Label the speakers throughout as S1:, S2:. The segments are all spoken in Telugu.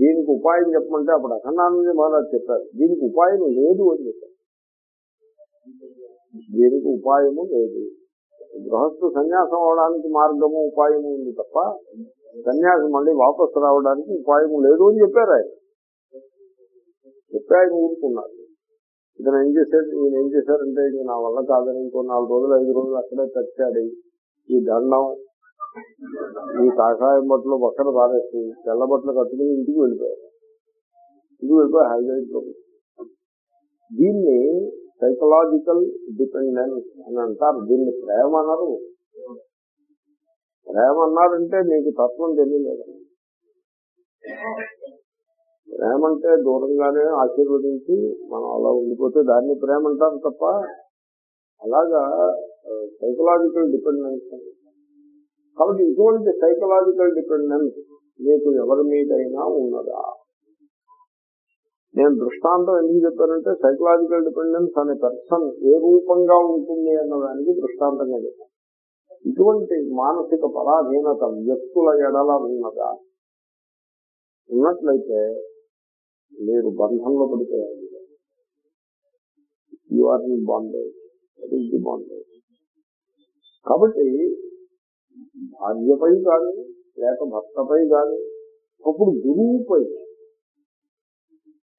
S1: దీనికి ఉపాయం చెప్పమంటే అప్పుడు అఖండానంద మహారాజ్ చెప్పారు. దీనికి ఉపాయం లేదు అని చెప్పారు. దీనికి ఉపాయము లేదు. గృహస్థు సన్యాసం అవడానికి మార్గము ఉపాయము ఉంది తప్ప సన్యాసం మళ్ళీ వాపసు రావడానికి ఉపాయము లేదు అని చెప్పారు ఆయన. చెప్పి ఆయన ఊరుకున్నారు. ఇతను ఏం చేశాడు? ఈయన ఏం చేశారంటే ఇది నా వల్ల కాదని ఇంకో నాలుగు రోజులు ఐదు రోజులు అక్కడే తచ్చాడు ఈ దండం ఈ కాషాయం బట్టలు పక్కన పారేసి తెల్ల బట్టలు కట్టుకుని ఇంటికి వెళ్ళిపోయారు. ఇంటికి వెళ్ళిపోయి హైదరాబాద్ దీన్ని సైకలాజికల్ డిపెండెన్స్ అని అంటారు. దీన్ని ప్రేమ అన్నారు. ప్రేమ అన్నారంటే నీకు తత్వం తెలియలేదు. ప్రేమ అంటే దూరంగానే ఆశీర్వదించి మనం అలా ఉండిపోతే దాన్ని ప్రేమ అంటారు తప్ప అలాగా సైకలాజికల్ డిపెండెన్స్ కాబట్టి ఇటువంటి సైకలాజికల్ డిపెండెన్స్ మీకు ఎవరి మీదైనా ఉన్నదా? నేను దృష్టాంతం ఎందుకు చెప్పానంటే సైకలాజికల్ డిపెండెన్స్ అనే పర్సన్ ఏ రూపంగా ఉంటుంది అన్నదానికి దృష్టాంతంగా చెప్పాను ఇటువంటి మానసిక పరాధీనత వ్యక్తుల ఎడల ఉన్నదా? ఉన్నట్లయితే మీరు బంధంలో పడిపోయారు. You are in bondage the bondage కాబట్టి భార్యపై కానీ లేక భర్తపై కానీ అప్పుడు గురువుపై.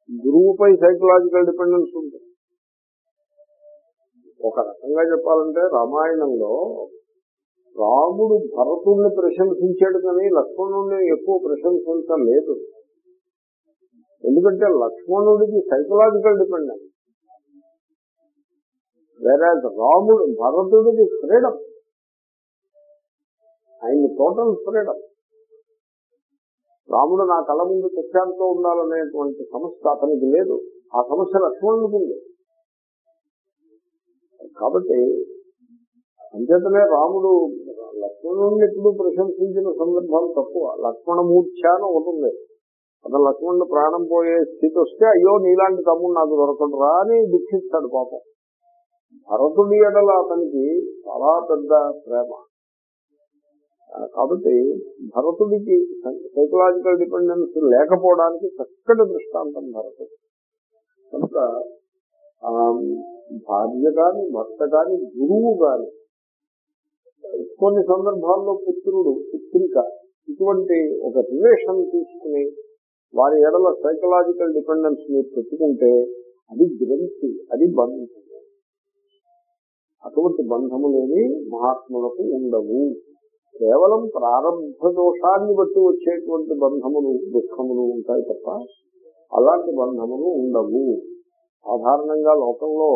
S1: గురువుపై సైకలాజికల్ డిపెండెన్స్ ఉంటుంది ఒక రకంగా చెప్పాలంటే రామాయణంలో రాముడు భరతుడిని ప్రశంసించాడు కానీ లక్ష్మణుడిని ఎక్కువ ప్రశంసించలేదు ఎందుకంటే లక్ష్మణుడికి సైకలాజికల్ డిపెండెన్స్ వేరే రాముడు భరతుడికి ఫ్రీడమ్ ఆయన టోటల్ ఫ్రీడమ్ రాముడు నా కళ ముందు సత్యాంతో ఉండాలనేటువంటి సమస్య అతనికి లేదు. ఆ సమస్య లక్ష్మణుడికి ఉంది. కాబట్టి అంచేతనే రాముడు లక్ష్మణుడిని ఎప్పుడు ప్రశంసించిన సందర్భాలు తక్కువ. లక్ష్మణమూర్ఛ అని ఉంటుంది అతను లక్ష్మణుడు ప్రాణం పోయే స్థితి వస్తే అయ్యో నీలాంటి తమ్ముడు నాకు దొరకడు రా అని దుఃఖిస్తాడు పాపం. భరతుడి ఎడల అతనికి చాలా పెద్ద ప్రేమ. కాబట్టి భరతుడికి సైకలాజికల్ డిపెండెన్స్ లేకపోవడానికి చక్కటి దృష్టాంతం భరతుడు. కనుక ఆ, భార్య కాని భర్త కాని గురువు కాని కొన్ని సందర్భాల్లో పుత్రుడు పుత్రిక ఇటువంటి ఒక రిలేషన్ తీసుకుని వారి ఎడల సైకలాజికల్ డిపెండెన్స్ మీరు పెట్టుకుంటే అది గ్రంథి అది బంధం. అటువంటి బంధములేవి మహాత్ములకు ఉండవు. కేవలం ప్రారంభ దోషాన్ని బట్టి వచ్చేటువంటి బంధములు దుఃఖములు ఉంటాయి తప్ప అలాంటి బంధములు ఉండవు. సాధారణంగా లోకంలో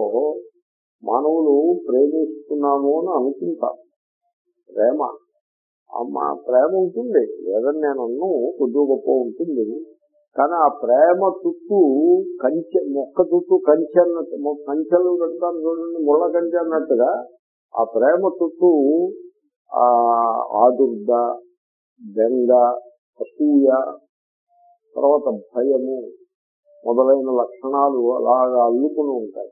S1: మానవులు ప్రేమిస్తున్నాము అని అనుకుంటారు. ప్రేమ. మా ప్రేమ ఉంటుంది. లేదని నేను అన్ను గొప్ప ఉంటుంది. కానీ ఆ ప్రేమ చుట్టూ కంచె మొక్క చుట్టూ కంచె అన్నట్టు కంచెలు కడతాను చూడండి ముళ్ళ కంచె అన్నట్టుగా ఆ ప్రేమ చుట్టూ ఆదుర్ద బెంగ అసూయ తర్వాత భయము మొదలైన లక్షణాలు అలాగా అల్లుకుని ఉంటాయి.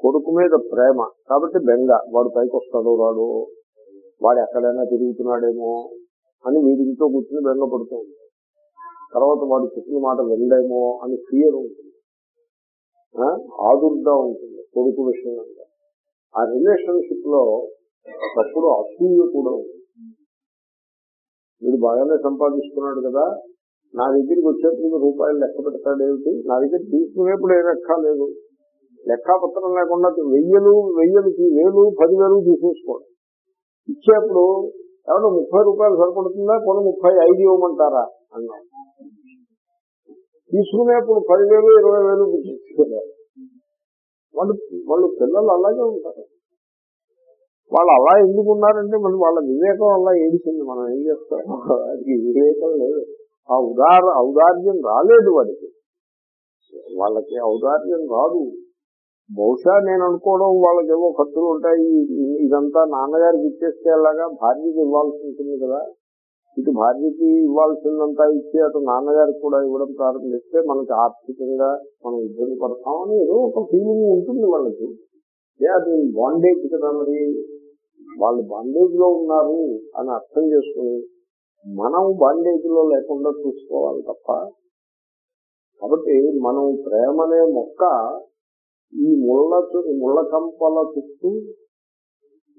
S1: కొడుకు మీద ప్రేమ. కాబట్టి బెంగ వాడు పైకి వస్తాడో రాడు వాడు ఎక్కడైనా తిరుగుతున్నాడేమో అని వీడింతో కూర్చుని బెంగ పడుతూ ఉంటాడు. తర్వాత వాడు చెప్పిన మాట వెళ్ళేమో అని ఫియర్ ఉంటుంది. ఆదుర్గా ఉంటుంది కొడుకు విషయంలో. ఆ రిలేషన్షిప్లో ఒకప్పుడు అసూయ కూడా ఉంది. వీడు బాగానే సంపాదిస్తున్నాడు కదా. నా దగ్గరికి వచ్చేప్పుడు రూపాయలు లెక్క పెడతాడేమిటి నా దగ్గర తీసుకునేప్పుడు ఏ లెక్క లేదు. లెక్కాపత్రం లేకుండా వెయ్యలు వెయ్యలు వేలు పదివేలు తీసేసుకోండి. ఇచ్చేప్పుడు ఎవరు ముప్పై రూపాయలు సరిపడుతుందా? కొన్ని ముప్పై ఐదు ఇవ్వమంటారా? అన్నా తీసుకునేప్పుడు పదివేలు ఇరవై వేలు తీసుకున్నారు వాళ్ళు వాళ్ళు పిల్లలు అలాగే ఉంటారు. వాళ్ళు అలా ఎందుకు ఉన్నారంటే మరి వాళ్ళ వివేకం అలా ఏడిచింది మనం ఏం చేస్తాం? వాడికి వివేకం లేదు. ఆ ఉదార ఔదార్యం రాలేదు వాడికి. వాళ్ళకి ఔదార్యం రాదు. బహుశా నేను అనుకోవడం వాళ్ళకి ఏవో ఖర్చులు ఉంటాయి. ఇదంతా నాన్నగారికి ఇచ్చేస్తే అలాగా భార్యకి ఇవ్వాల్సి ఉంటుంది కదా. ఇటు భార్యకి ఇవ్వాల్సిందంతా ఇచ్చి అటు నాన్నగారికి కూడా ఇవ్వడం ప్రారంభిస్తే మనకి ఆర్థికంగా మనం ఇబ్బంది పడతామని ఏదో ఒక ఫీలింగ్ ఉంటుంది వాళ్ళకి. ఏ అది బాండేజ్ కదా మరి. వాళ్ళు బాండేజ్లో ఉన్నారు అని అర్థం చేసుకుని మనం బాండేజ్లో లేకుండా చూసుకోవాలి తప్ప కాబట్టి మనం ప్రేమనే మొక్క ఈ ముళ్ళ ముళ్ళ కంపల చుట్టూ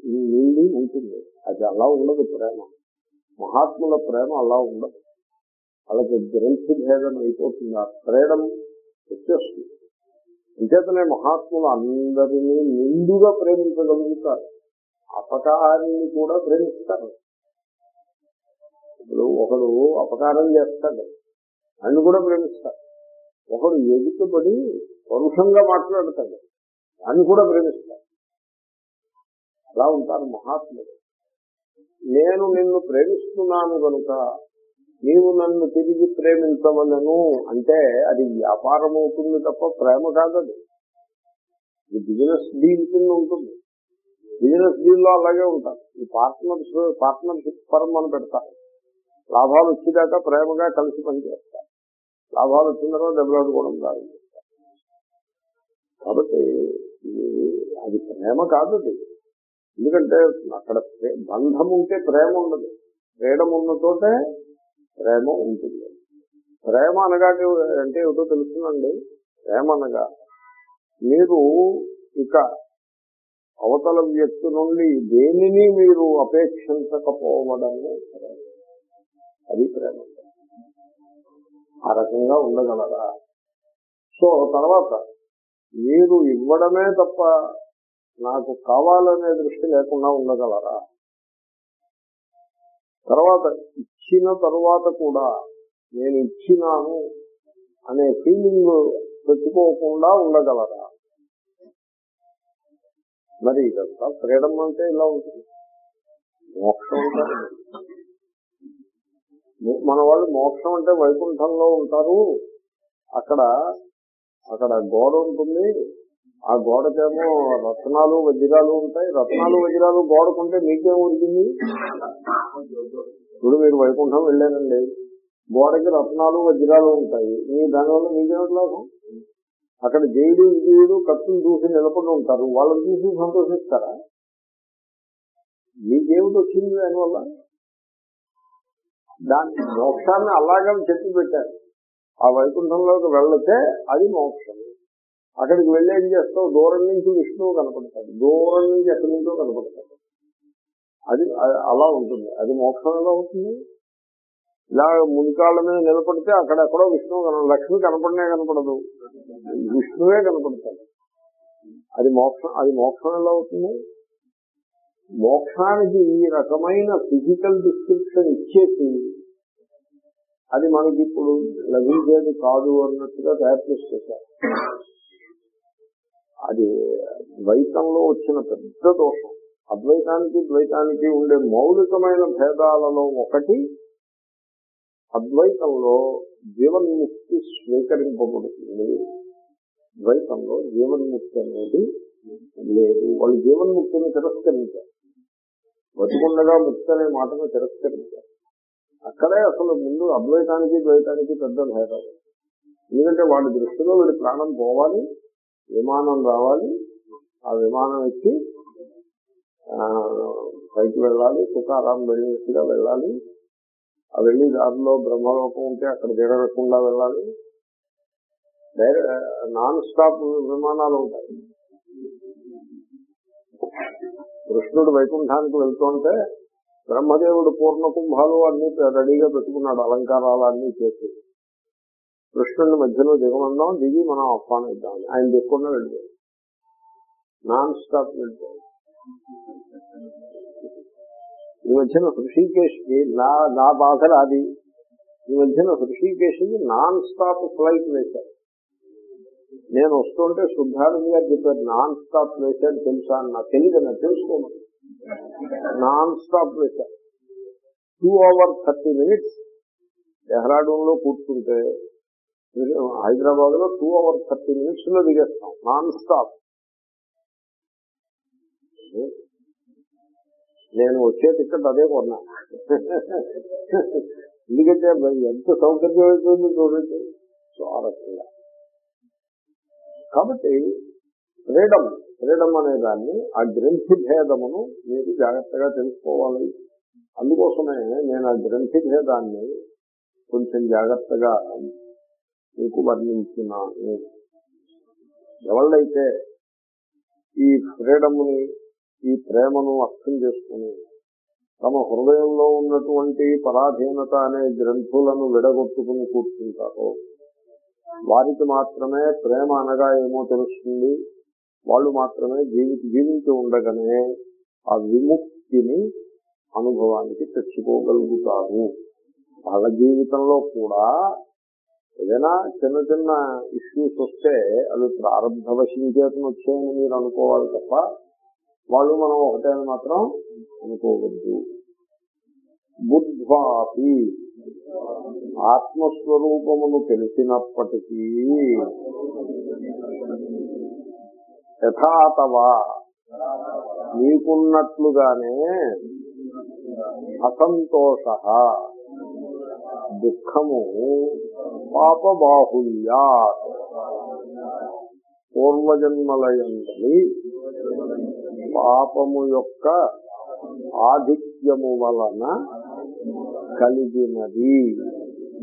S1: నిండి ఉంటుంది. అది అలా ఉండదు ప్రేమ. మహాత్ముల ప్రేమ అలా ఉండదు. వాళ్ళకి గ్రంథి భేదం అయిపోతుంది. ఆ ప్రేరణ వచ్చేస్తుంది. అంచేతనే మహాత్ములు అందరినీ నిండుగా ప్రేమించగలుగుతారు. అపకారాన్ని కూడా ప్రేమిస్తారు ఇప్పుడు ఒకడు అపకారం చేస్తాడు ఆయన కూడా ప్రేమిస్తాడు ఒకడు ఎదుటబడి పరుషంగా మాట్లాడతాడు దాన్ని కూడా ప్రేమిస్తాడు అలా ఉంటారు మహాత్ముడు నేను నిన్ను ప్రేమిస్తున్నాను కనుక నీవు నన్ను తిరిగి ప్రేమించవలను అంటే అది వ్యాపారం అవుతుంది తప్ప ప్రేమ కాదది. బిజినెస్ డీల్ కింద ఉంటుంది. బిజినెస్ డీల్లో అలాగే ఉంటారు. ఈ పార్ట్నర్స్ పార్ట్నర్షిప్ ఫర్మ్ అని పెడతారు లాభాలు వచ్చేదాకా ప్రేమగా కలిసి పనిచేస్తారు లాభాలు వచ్చిన తర్వాత దెబ్బలాడుకోవడం ప్రారంభిస్తారు కాబట్టి అది ప్రేమ కాదు అది. ఎందుకంటే అక్కడ బంధం ఉంటే ప్రేమ ఉండదు. ఫ్రీడమ్ ఉన్నతోటే ప్రేమ ఉంటుంది. ప్రేమ అనగా అంటే ఏమిటో తెలుస్తుందండి? ప్రేమ అనగా మీరు ఇక అవతల వ్యక్తి నుండి దేనిని మీరు అపేక్షించకపోవడము అది ప్రేమ. ఆ రకంగా ఉండగలరా? సో తర్వాత మీరు ఇవ్వడమే తప్ప నాకు కావాలనే దృష్టి లేకుండా ఉండగలరా? తర్వాత ఇచ్చిన తర్వాత కూడా నేను ఇచ్చినాను అనే ఫీలింగ్ పెట్టుకోకుండా ఉండగలరా? మరి ఇదంతా ఫ్రీడమ్ అంటే ఇలా ఉంటుంది. మోక్షం ఉంటారు మన వాళ్ళు మోక్షం అంటే వైకుంఠంలో ఉంటారు. అక్కడ అక్కడ గోడ ఉంటుంది. ఆ గోడకేమో రత్నాలు వజ్రాలు ఉంటాయి. రత్నాలు వజ్రాలు గోడకుంటే మీకేం ఉరికింది ఇప్పుడు మీరు వైకుంఠం వెళ్ళారండి. గోడకి రత్నాలు వజ్రాలు ఉంటాయి. మీ దానివల్ల మీకేమిటి లాభం? అక్కడ జైలు విజయుడు కత్తులు చూసి నిలబడి ఉంటారు. వాళ్ళని చూసి సంతోషిస్తారా? మీకేమిటి వచ్చింది దానివల్ల? దాని మోక్షాన్ని అలాగే చెప్పి పెట్టారు. ఆ వైకుంఠంలోకి వెళ్ళతే అది మోక్షం. అక్కడికి వెళ్ళి ఏం చేస్తావు? దూరం నుంచి విష్ణువు కనపడతాడు. దూరం నుంచి ఎక్కడి నుంచో కనపడతాడు. అది అలా ఉంటుంది. అది మోక్షం ఎలా అవుతుంది. ఇలా మునికాళ్ళ మీద నిలబడితే అక్కడెక్కడో విష్ణువు కన లక్ష్మి కనపడనే కనపడదు. విష్ణువే కనపడతాడు. అది మోక్షం అది మోక్షం ఎలా అవుతుంది? మోక్షానికి ఈ రకమైన ఫిజికల్ డిస్క్రిప్షన్ ఇచ్చేసి అది మనకి ఇప్పుడు లభించేది కాదు అన్నట్టుగా తయారు చేసేసారు చేశారు అది ద్వైతంలో వచ్చిన పెద్ద దోషం. అద్వైతానికి ద్వైతానికి ఉండే మౌలికమైన భేదాలలో ఒకటి అద్వైతంలో జీవన్ముక్తి స్వీకరింపబడుతుంది. ద్వైతంలో జీవన్ముక్తి అనేది లేదు. వాళ్ళు జీవన్ముక్తిని తిరస్కరించారు. బతుకుండగా ముక్తి అనే మాటను తిరస్కరించారు. అక్కడే అసలు ముందు అద్వైతానికి ద్వైతానికి పెద్ద భేదాలు ఎందుకంటే వాళ్ళ దృష్టిలో వీడి ప్రాణం పోవాలి విమానం రావాలి ఆ విమానం ఎక్కి పైకి వెళ్ళాలి తుకారాం వెళ్ళినట్టుగా వెళ్ళాలి ఆ వెళ్ళి దారిలో బ్రహ్మలోకం ఉంటే అక్కడ దిగకుండా వెళ్ళాలి. డైరెక్ట్ నాన్ స్టాప్ విమానాలు ఉంటాయి. కృష్ణుడు వైకుంఠానికి వెళ్తుంటే బ్రహ్మదేవుడు పూర్ణ కుంభాలు అన్ని రెడీగా పెట్టుకున్నాడు అలంకారాలు అన్ని చేసి. కృష్ణుడిని మధ్యలో దిగమందాం దిగి మనం ఆహ్వానిద్దాం. ఆయన దిక్కున్నా వెళ్ళిపోయాడు. నాన్ స్టాప్ వెళ్ళిపోయాడు. ఈ మధ్యన హృషికేశ్కి నా నా బాధ అది. ఈ మధ్యన హృషికేశ్కి నాన్ స్టాప్ ఫ్లైట్ వేశారు. నేను వస్తుంటే శుద్ధానంద గారు చెప్పారు నాన్ స్టాప్ వేశాడు తెలుసా అని. నాకు తెలియదు నాకు తెలుసుకోమని నాన్ స్టాప్ వేశారు. టూ అవర్ థర్టీ మినిట్స్ డెహ్రాడూన్లో కూర్చుంటే హైదరాబాద్లో టూ అవర్ థర్టీ మినిట్స్లో దిగేస్తాం. Non stop. నేను వచ్చే టికెట్ అదే కొన్నా. ఎందుకంటే ఎంత సౌకర్యం అవుతుంది చూడండి. సో ఆ రకంగా కాబట్టి ఫ్రీడమ్ ఫ్రీడమ్ అనే దాన్ని ఆ గ్రంథి భేదమును మీరు జాగ్రత్తగా తెలుసుకోవాలి. అందుకోసమే నేను ఆ గ్రంథి భేదాన్ని కొంచెం జాగ్రత్తగా మీకు వర్ణించినాను ఎవళ్ళైతే ఈ ఫ్రీడమ్ని ఈ ప్రేమను అర్థం చేసుకుని తమ హృదయంలో ఉన్నటువంటి పరాధీనత అనే గ్రంథులను విడగొట్టుకుని కూర్చుంటారు వారికి మాత్రమే ప్రేమ అనగా ఏమో తెలుస్తుంది. వాళ్ళు మాత్రమే జీవిత జీవించి ఉండగానే ఆ విముక్తిని అనుభవానికి తెచ్చుకోగలుగుతారు. వాళ్ళ జీవితంలో కూడా ఏదైనా చిన్న చిన్న ఇష్యూస్ వస్తే అవి ప్రారంభ వశీచేతను వచ్చాయని మీరు అనుకోవాలి తప్ప వాళ్ళు మనం ఒకటే అని మాత్రం అనుకోవద్దు. బుద్ధ్వాపి ఆత్మస్వరూపమును తెలిసినప్పటికీ యథాతవా నీకున్నట్లుగానే అసంతోష దుఃఖము పాపబాహుల్యా పూర్వజన్మలయందని పాపము యొక్క ఆధిక్యము వలన కలిగినది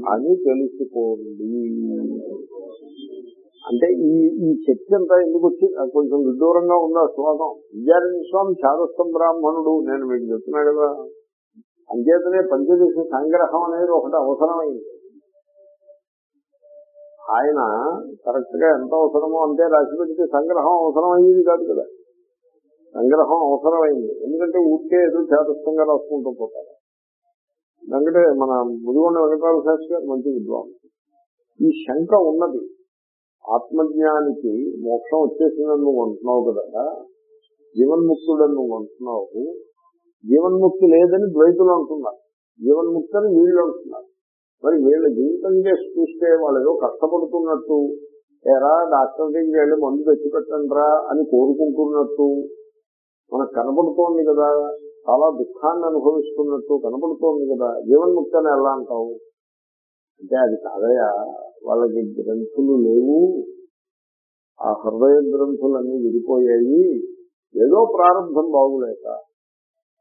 S1: అని తెలుసుకోండి. అంటే ఈ ఈ శక్తి అంతా ఎందుకు వచ్చి కొంచెం విదూరంగా ఉంది ఆ శ్లోకం? విద్యారణ్య స్వామి శారస్తం బ్రాహ్మణుడు నేను మీకు చెప్తున్నా కదా. అంచేతనే పంచదశ సంగ్రహం అనేది ఒకటి అవసరమైంది. ఆయన కరెక్ట్గా ఎంత అవసరమో అంతే రాసి పెడితే సంగ్రహం అవసరం అయ్యేది కాదు కదా. సంగ్రహం అవసరమైంది. ఎందుకంటే ఊరికే ఏదో చేతస్థంగా రాసుకుంటూ పోతారు. ఎందుకంటే మన ముదిగొండ వెంకటరామ శాస్త్రి గారు మంచి విద్వాంసు ఈ శంక ఉన్నది. ఆత్మజ్ఞానికి మోక్షం వచ్చేసిందని నువ్వు అంటున్నావు కదా. జీవన్ముక్తుడని నువ్వు అంటున్నావు. జీవన్ముక్తి లేదని ద్వైతులు అంటున్నారు. జీవన్ముక్తి అని వీళ్ళు అంటున్నారు. మరి వీళ్ళ జీవితం చేసి చూస్తే వాళ్ళు ఏదో కష్టపడుతున్నట్టు ఎరా డాక్టర్ దగ్గరికి వెళ్ళి మందు తెచ్చిపెట్టండ్రా అని కోరుకుంటున్నట్టు మనకు కనబడుతోంది కదా చాలా దుఃఖాన్ని అనుభవిస్తున్నట్టు కనబడుతోంది కదా జీవన్ముక్తి అని ఎలా అంటావు? అంటే అది కాదయా వాళ్ళకి గ్రంథులు లేవు. ఆ హృదయ గ్రంథులన్నీ విడిపోయాయి. ఏదో ప్రారంభం బాగులేక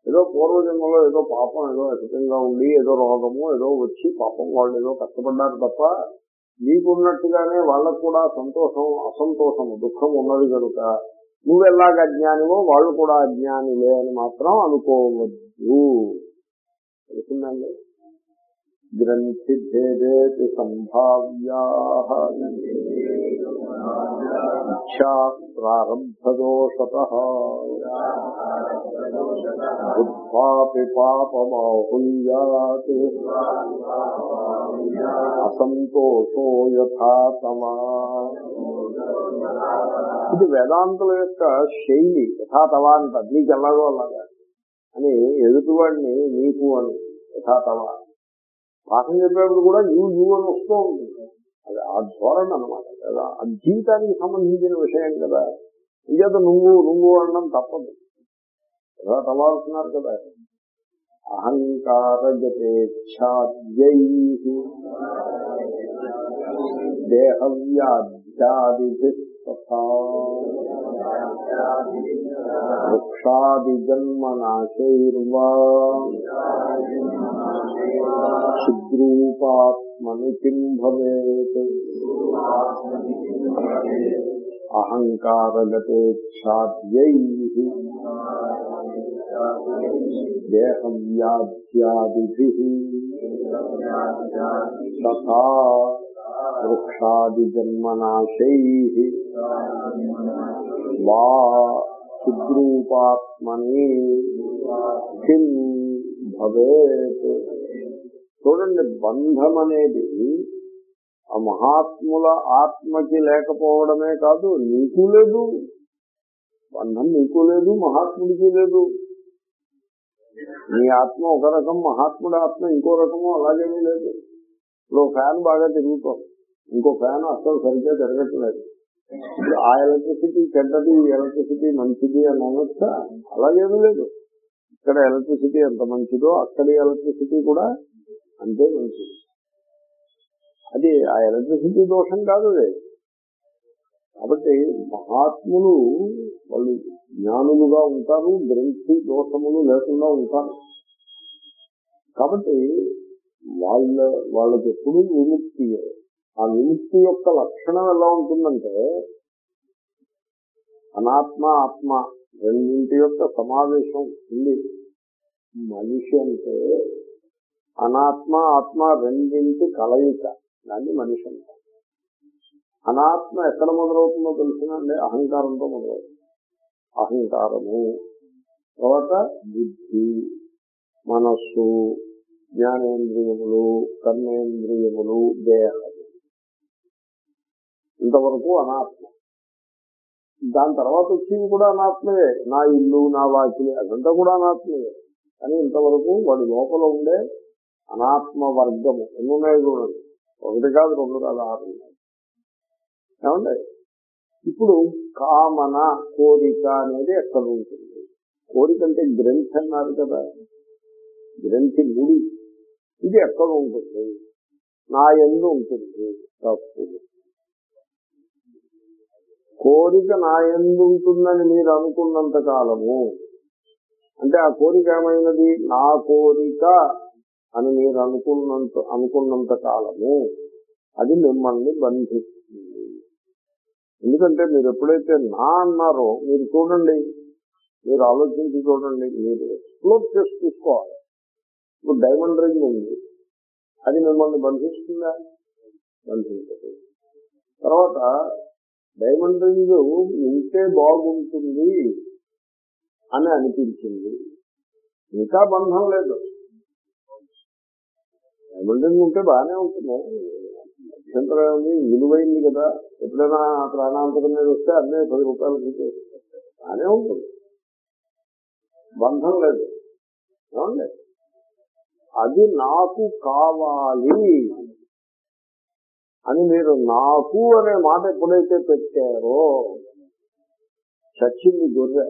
S1: ఏదో పూర్వజన్మలో ఏదో పాపం ఏదో అధికంగా ఉండి ఏదో రోగము ఏదో వచ్చి పాపం వాళ్ళు ఏదో కష్టపడ్డారు తప్ప నీకున్నట్టుగానే వాళ్ళకు కూడా సంతోషం అసంతోషము దుఃఖం ఉన్నది కనుక నువ్వెలాగ అజ్ఞానివో వాళ్ళు కూడా అజ్ఞానిలే అని మాత్రం అనుకోవద్దు. తెలిసిందండి? గ్రంథి భేదేతి సంభావ్యా ఇచ్చా ప్రారంభదోషత బుద్ధ్వాపి పాపమాహుల్యాత్ అసంతోషో యథాతమా ఇది వేదాంతుల యొక్క శైలి యథాతవా అంటారు నీకు ఎలాగో అలాగా అని ఎదుటివాడిని నీకు అని యథాతవా పాఠం చెప్పేప్పుడు కూడా యూ యూ అని వస్తూ ఉంటుంది. అది ఆ ధోరణి అనమాట కదా ఆ జీవితానికి సంబంధించిన విషయం కదా. ఇంకేత నువ్వు నువ్వు అనడం తప్పదు. ఎలా తవాల్సినారు కదా. అహంకారగతేచ్ఛాద్యై దేహవ్యాధ్యాది వృక్షాది జన్మనాశైర్వా క్షుద్రూపాత్మని కిం భవేత్ అహంకారగతేచ్ఛాద్యై దేహవ్యాధ్యాది తథా వృక్షాదిజన్మనాశై వా క్షుద్రూపాత్మని కిం భవేత్. చూడండి బంధం అనేది ఆ మహాత్ముల ఆత్మకి లేకపోవడమే కాదు నీకు లేదు. బంధం నీకు లేదు మహాత్ముడికి లేదు. నీ ఆత్మ ఒక రకం మహాత్ముడి ఆత్మ ఇంకో రకము అలాగేమీ లేదు. ఇప్పుడు ఫ్యాన్ బాగా తిరుగుతాం ఇంకో ఫ్యాన్ అస్సలు సరిగ్గా జరగట్లేదు. ఇప్పుడు ఆ ఎలక్ట్రిసిటీ చెడ్డది ఎలక్ట్రిసిటీ మంచిది అని అనొచ్చా? అలాగేమీ లేదు. ఇక్కడ ఎలక్ట్రిసిటీ ఎంత మంచిదో అక్కడి ఎలక్ట్రిసిటీ కూడా అంతే మంచిది. అది ఆ ఎలక్ట్రిసిటీ దోషం కాదు అది. కాబట్టి మహాత్ములు వాళ్ళు జ్ఞానులుగా ఉంటారు గ్రంథి దోషములు లేకుండా ఉంటారు. కాబట్టి వాళ్ళ వాళ్ళకి ఎప్పుడు విముక్తి ఆ విముక్తి యొక్క లక్షణం ఎలా ఉంటుందంటే అనాత్మ ఆత్మ రెండింటి యొక్క సమావేశం ఉంది. మనిషి అంటే అనాత్మ ఆత్మ రెండింటి కలయిక. దాన్ని మనిషి అంటారు. అనాత్మ ఎక్కడ మొదలవుతుందో తెలిసినండి అహంకారంతో మొదలవుతుంది. అహంకారము తర్వాత బుద్ధి మనస్సు జ్ఞానేంద్రియములు కర్మేంద్రియములు దేహం. ఇంతవరకు అనాత్మ. దాని తర్వాత వచ్చింది కూడా అనాత్మయే. నా ఇల్లు నా వాకిలి అదంతా కూడా అనాత్మయే. కానీ ఇంతవరకు వాడి లోపల ఉండే అనాత్మ వర్గము ఎన్ని ఉన్నాయి చూడండి. ఒకటి కాదు రెండు కాదు ఆరు ఉన్నాయి. ఏమండి? ఇప్పుడు కామన కోరిక అనేది ఎక్కడ ఉంటుంది? కోరిక అంటే గ్రంథి అన్నారు కదా. గ్రంథి ముడి. ఇది ఎక్కడ ఉంటుంది? నా ఎందు ఉంటుంది. తప్పు. కోరిక నా ఎందుంటుందని మీరు అనుకున్నంత కాలము. అంటే ఆ కోరిక ఏమైనది? నా కోరిక అని మీరు అనుకున్నంత అనుకున్నంత కాలము. అది మిమ్మల్ని బంధిస్తుంది. ఎందుకంటే మీరు ఎప్పుడైతే నా అన్నారో మీరు చూడండి మీరు ఆలోచించి చూడండి మీరు ఎక్స్ప్లోర్ చేసి చూసుకోవాలి. ఇప్పుడు డైమండ్ రింగ్ ఉంది. అది మిమ్మల్ని బంధిస్తుందా? బంధించదు. తర్వాత డైమండ్ రింగ్ ఉంటే బాగుంటుంది అని అనిపించింది. ఇంకా బంధం లేదు. డైమండ్ రింగ్ ఉంటే బాగానే ఉంటుంది. అభ్యంతరం ఏమి విలువైంది కదా. ఎప్పుడైనా ప్రాణాంతరం మీద వస్తే అన్నీ పది రూపాయలు తీసేసి బాగానే ఉంటుంది. బంధం లేదు. ఏమండి? అది నాకు కావాలి. అని మీరు నాకు అనే మాట ఎప్పుడైతే పెట్టారో చచ్చింది గొర్రె.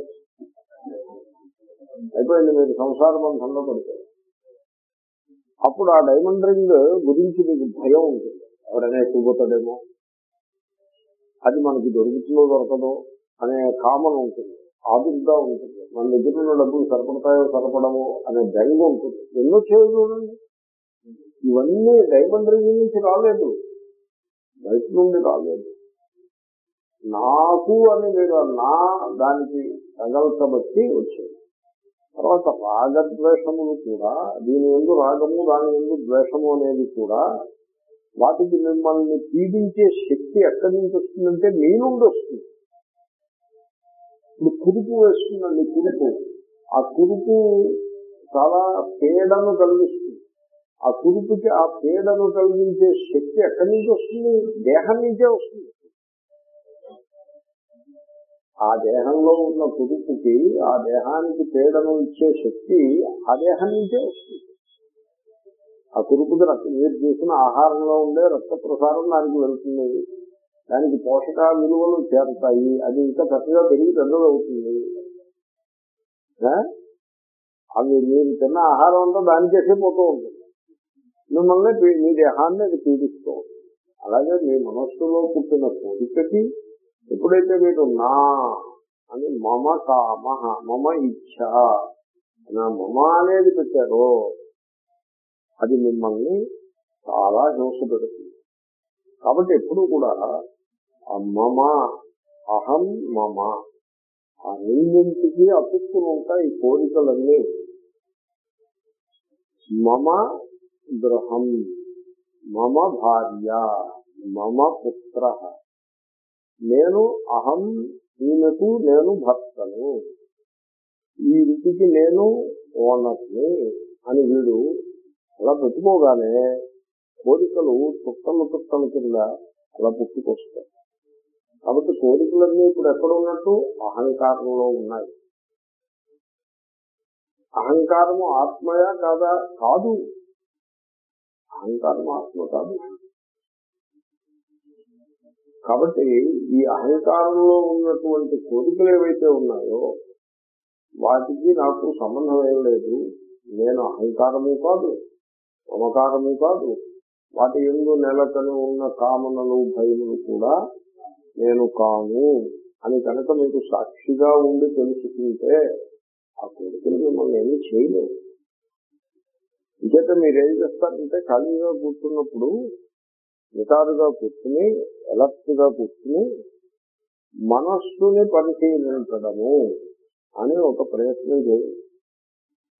S1: అయిపోయింది మీరు సంసార బంధంలో పడిపోయారు. అప్పుడు ఆ డైమండ్ రింగ్ గురించి మీకు భయం ఉంటుంది. ఎవరైనా ఎక్కువపోతాడేమో అది మనకి దొరుకుతుందో దొరకదో అనే కామన్ ఉంటుంది ఆదుర్గా ఉంటుంది. మన దగ్గర ఉన్న డబ్బులు సరిపడతాయో సరిపడవో అనే బెంగ ఉంటుంది. ఎన్నో చేయదు చూడండి. ఇవన్నీ డైమండ్ రింగ్ నుంచి రాలేదు. బయట నుండి రాలేదు. నాకు అని మీరు నా దానికి తగలతబట్టి వచ్చేది తర్వాత రాగద్వేషములు కూడా దీని ఎందు రాగము దాని ఎందు ద్వేషము అనేది కూడా వాటికి మిమ్మల్ని పీడించే శక్తి ఎక్కడి నుంచి వస్తుందంటే మీ నుండి వస్తుంది. ఇప్పుడు కురుపు వేస్తుందండి కురుపు. ఆ కురుపు చాలా పేడను కలిగిస్తుంది. ఆ కురుపుకి ఆ పీడను కలిగించే శక్తి ఎక్కడి నుంచి వస్తుంది? దేహం నుంచే వస్తుంది. ఆ దేహంలో ఉన్న కురుపుకి ఆ దేహానికి పీడను ఇచ్చే శక్తి ఆ దేహం నుంచే వస్తుంది. ఆ కురుపుకి రక్తం మీరు చేసిన ఆహారంలో ఉండే రక్త ప్రసారం దానికి వెళ్తుంది. దానికి పోషక విలువలు చేరుతాయి. అది ఇంకా చక్కగా పెరిగి పెద్దదవుతుంది. అవి మీరు తిన్న ఆహారం అంతా దానికేసే పోతూ ఉంటుంది. మిమ్మల్ని మీ దేహాన్ని అది పీడిస్తూ అలాగే మీ మనస్సులో పుట్టిన కోరికకి ఎప్పుడైతే మీరు నా అని మమ కామ మమ ఇచ్ఛ నా మమ అనేది పెట్టారో అది మిమ్మల్ని చాలా హింస పెడుతుంది. కాబట్టి ఎప్పుడు కూడా ఆ మమ అహం మమ ఆ రెండింటికి అతుక్కుని ఉంటాయి ఈ కోరికలన్నీ. మమ గృహం మమ భార్య మమ పుత్ర. నేను అహం ఈమెకు నేను భర్తను. ఈ ఇంటికి నేను ఓనర్ని అని వీడు అలా పెట్టుకోగానే కోరికలు చుట్టలు చుట్టల కింద అలా పుట్టుకొస్తాయి. కాబట్టి కోరికలన్నీ ఇప్పుడు ఎక్కడ ఉన్నట్టు? అహంకారంలో ఉన్నాయి. అహంకారము ఆత్మయా కాదా? కాదు. అహంకారం ఆత్మ కాదు కాబట్టి ఈ అహంకారంలో ఉన్నటువంటి కోరికలు ఏవైతే ఉన్నాయో వాటికి నాకు సంబంధం ఏం లేదు. నేను అహంకారము కాదు మమకారము కాదు. వాటి ఎందు నెలకొని ఉన్న కామనలు భయములు కూడా నేను కాను అని కనుక మీకు సాక్షిగా ఉండి తెలుసుకుంటే ఆ కోరికలు మిమ్మల్ని ఏమీ చేయలేదు ఇంకైతే మీరేం చేస్తారంటే ఖాళీగా కూర్చున్నప్పుడు నిటారుగా కూర్చుని ఎలర్ట్గా కూర్చుని మనస్సుని పరిశీలించడము అని ఒక ప్రయత్నం చేయండి.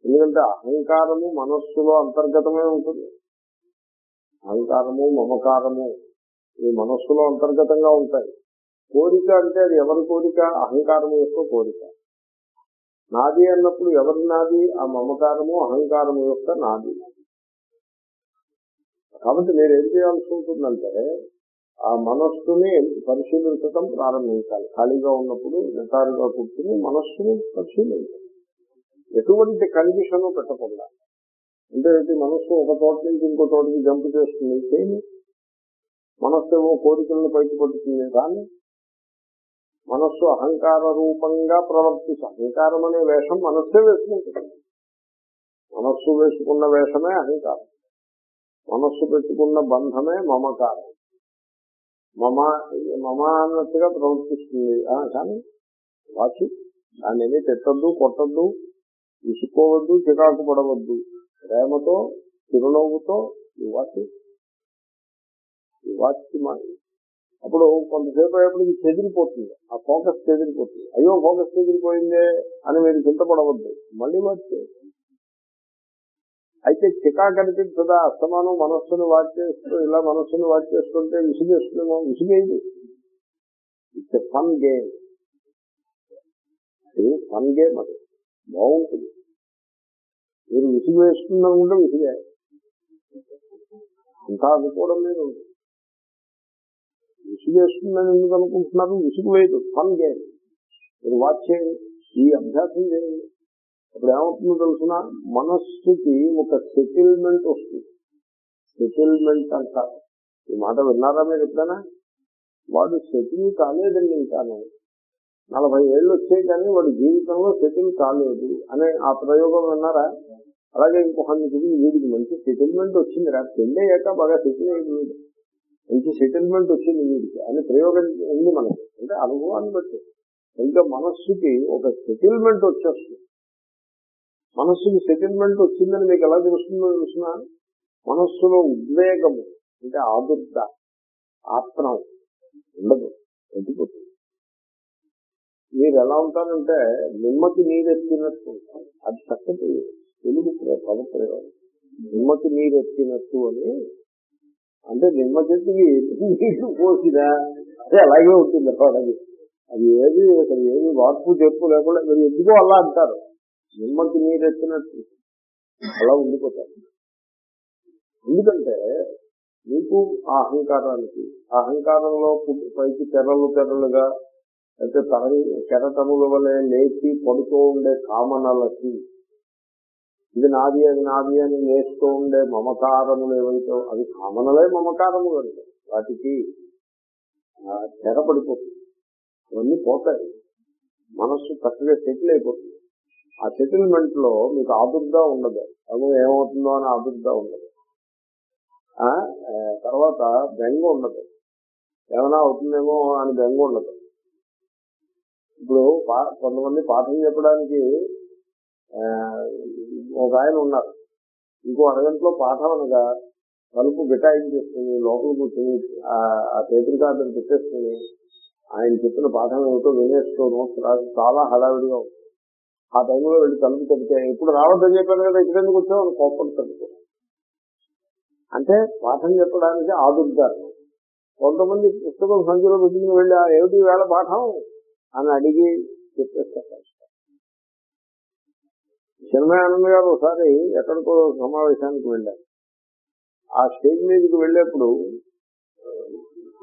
S1: ఎందుకంటే అహంకారము మనస్సులో అంతర్గతమే ఉంటుంది. అహంకారము మమకారము ఈ మనస్సులో అంతర్గతంగా ఉంటాయి. కోరిక అంటే అది ఎవరి కోరిక? అహంకారము యొక్క కోరిక. నాది అన్నప్పుడు ఎవరి నాది? ఆ మమకారము అహంకారము యొక్క నాది. కాబట్టి మీరు ఏం చేయాల్సి ఉంటుందంటే ఆ మనస్సుని పరిశీలించడం ప్రారంభించాలి. ఖాళీగా ఉన్నప్పుడు నిటారుగా కూర్చుని మనస్సుని పరిశీలించాలి. ఎటువంటి కండిషన్ పెట్టకుండా. అంటే మనస్సు ఒక చోట నుంచి ఇంకో చోటకి జంప్ చేస్తుంది. చేయని మనస్సు ఏమో కోరికలను పైకి పడుతుంది కానీ మనస్సు అహంకార రూపంగా ప్రవర్తిస్తుంది అహంకారం అనే వేషం మనస్సే వేసుకుంటుంది. మనస్సు వేసుకున్న వేషమే అహంకారం. మనస్సు పెట్టుకున్న బంధమే మమకారం. మమ మమ అన్నట్టుగా ప్రవర్తిస్తుంది. కానీ వాచి దాన్ని ఏమీ తిట్టద్దు కొట్టద్దు విసుకోవద్దు చికాకు పడవద్దు. ప్రేమతో చిరునవ్వుతో ఈ వాచి ఈ వాచి అప్పుడు కొంతసేపు అయ్యేప్పటికి చెదిరిపోతుంది. ఆ ఫోకస్ చెదిరిపోతుంది. అయ్యో ఫోకస్ చెదిరిపోయిందే అని మీరు చింతపడవద్దు. మళ్ళీ వచ్చి అయితే చికా కనిపించదా అస్తమానం మనస్సును వాచ్ చేస్తూ ఇలా మనస్సును వాచ్ చేస్తుంటే విసిగేస్తున్నామో విసిగేది ఇట్స్ ఫన్ గేమ్ ఇది ఫన్ గేమ్ అది. బాగుంటుంది. మీరు విసుగు వేస్తుందనుకుంటే విసిగే. ఇంకా అనుకోవడం లేదు. విసుగు వేస్తుందని ఎందుకు అనుకుంటున్నారు? విసుగు లేదు. Fun game. మీరు వాచ్ చేయండి. ఈ అభ్యాసం చేయండి. అప్పుడు ఏమవుతుందో తెలిసిన? మనస్సుకి ఒక సెటిల్మెంట్ వస్తుంది. సెటిల్మెంట్ అంటారు ఈ మాట విన్నారా మీరు ఎప్పుడైనా? వాడు సెటిల్ కాలేదండి ఇంకాను నలభై ఏళ్ళు వచ్చాయి కానీ వాడు జీవితంలో సెటిల్ కాలేదు అనే ఆ ప్రయోగం విన్నారా? అలాగే ఇంకొకరికి వీడికి మంచి సెటిల్మెంట్ వచ్చింది రా పెళ్ళి అయ్యాక బాగా సెటిల్ అయింది మంచి సెటిల్మెంట్ వచ్చింది వీడికి. అని ప్రయోగం ఉంది మనకి. అంటే అనుభవాన్ని బట్టి. ఇంకా మనస్సుకి ఒక సెటిల్మెంట్ వచ్చేస్తుంది. మనస్సుకి సెటిల్మెంట్ వచ్చిందని మీకు ఎలా తెలుస్తుందో తెలుసిన మనస్సులో ఉద్వేగము అంటే ఆదుర్ద ఆత్మ ఉండదు. తగ్గిపోతుంది మీరు ఎలా ఉంటారంటే నిమ్మకి నీరెత్తినట్టు అది చక్కటి తెలుగు ప్ర- పద ప్రయోగం. నిమ్మకి నీరెత్తినట్టు అని అంటే నిమ్మ చెట్టుకి నీళ్ళు పోసినా అదే అలాగే ఉంటుంది వాడది అది ఏది అసలు ఏది వార్పు చెప్పు లేకుండా మీరు ఎందుకో అలా అంటారు. నిమ్మకి నీరెత్తినట్టు అలా ఉండిపోతారు. ఎందుకంటే మీకు ఆ అహంకారానికి ఆ అహంకారంలో పైకి తెరలు తెరలుగా అయితే తర కెరటముల వలె లేచి పడుతూ ఉండే కామనలకి ఇది నాది అది నాది అని వేస్తూ ఉండే మమకారములు ఏవైతే అవి కామనలే మమకారములు అంటే. వాటికి తెరపడిపోతుంది అవన్నీ పోతాయి. మనస్సు చక్కగా సెటిల్ అయిపోతుంది. ఆ సెటిల్మెంట్లో మీకు ఆదుర్దా ఉండదు. అవి ఏమవుతుందో అని ఆదుర్దా ఉండదు. తర్వాత బెంగ ఉండదు. ఏమైనా అవుతుందేమో అని బెంగ ఉండదు. ఇప్పుడు పా- కొంతమంది పాఠం చెప్పడానికి ఒక ఆయన ఉన్నారు. ఇంకో అరగంటలో పాఠం అనగా తలుపు బిటాయించేసుకుని లోపల కూర్చొని ఆ- పేపర్ కార్డును పెట్టేసుకుని ఆయన చెప్పిన పాఠం ఏమిటో వినేస్తూ నోట్స్ చాలా హడావిడిగా ఉంటుంది ఆ టైంలో వెళ్ళి తలుపు తడితే ఇప్పుడు రావద్దని చెప్పాను కదా ఇక్కడెందుకు వచ్చావు కోపం తడుతుంది. అంటే పాఠం చెప్పడానికి ఆదుర్దారు. కొంతమంది పుస్తకం సంఖ్యలో పెట్టుకుని వెళ్ళి "ఆ, ఏమిటి వేళ పాఠం? అని అడిగి చెప్పేస్తారు. చిన్మయానంద గారు ఒకసారి ఎక్కడికో సమావేశానికి వెళ్ళారు. ఆ స్టేజ్ మీదకి వెళ్ళేప్పుడు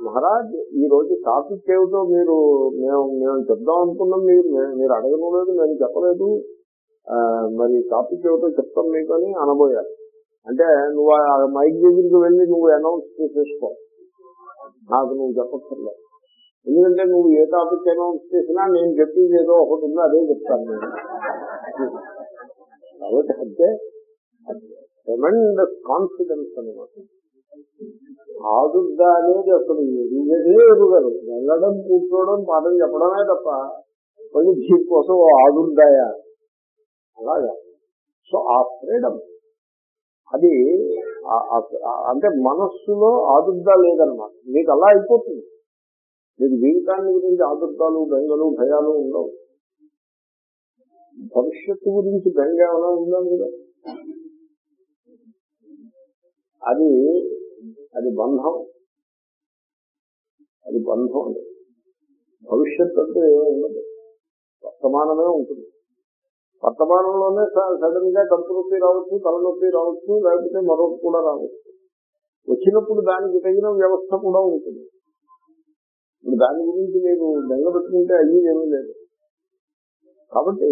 S1: మహారాజ్ ఈ రోజు టాపిక్ ఏమిటో మీరు మేము మేము చెప్దాం అనుకున్నాం మీరు మీరు అడగడం లేదు నేను చెప్పలేదు. మరి టాపిక్ ఏమిటో చెప్తాం మీకు అని అనబోయారు. అంటే నువ్వు ఆ మైక్ దగ్గరికి వెళ్ళి నువ్వు అనౌన్స్ చేసేసుకో. నాకు నువ్వు చెప్పక్కర్లేదు ఎందుకంటే నువ్వు ఏ టాపిక్ అనౌన్స్ చేసినా నేను చెప్పింది ఏదో ఒకటి ఉందో అదే చెప్తాను నేను. కాబట్టి అంటే ట్రెమెండస్ కాన్ఫిడెన్స్ అనమాట ఆదుర్దా అనేది అసలు ఎరుగదే. ఎరుగరు వెళ్ళడం కూర్చోవడం పాఠం చెప్పడమే తప్ప మళ్ళీ దీనికోసం ఓ ఆదుర్దాయా అలాగా. సో ఆ ఫ్రీడమ్ అది అంటే మనస్సులో ఆదుర్ద లేదనమాట మీకు అలా అయిపోతుంది. మీకు జీవితాన్ని గురించి ఆదుర్దాలు బెంగలు భయాలు ఉండవు. భవిష్యత్తు గురించి బెంగ ఏమైనా ఉందా మీరు అది అది బంధం. అది బంధం అండి భవిష్యత్తు అంటే ఏమీ వర్తమానమే ఉంటుంది. వర్తమానంలోనే సడన్గా కడుపు రావచ్చు తలనొప్పి రావచ్చు లేకపోతే మరొకటి కూడా రావచ్చు. వచ్చినప్పుడు దానికి తగిన వ్యవస్థ కూడా ఉంటుంది. ఇప్పుడు దాని గురించి మీరు బెంగ పెట్టుకుంటే అయ్యి ఏమీ లేదు. కాబట్టి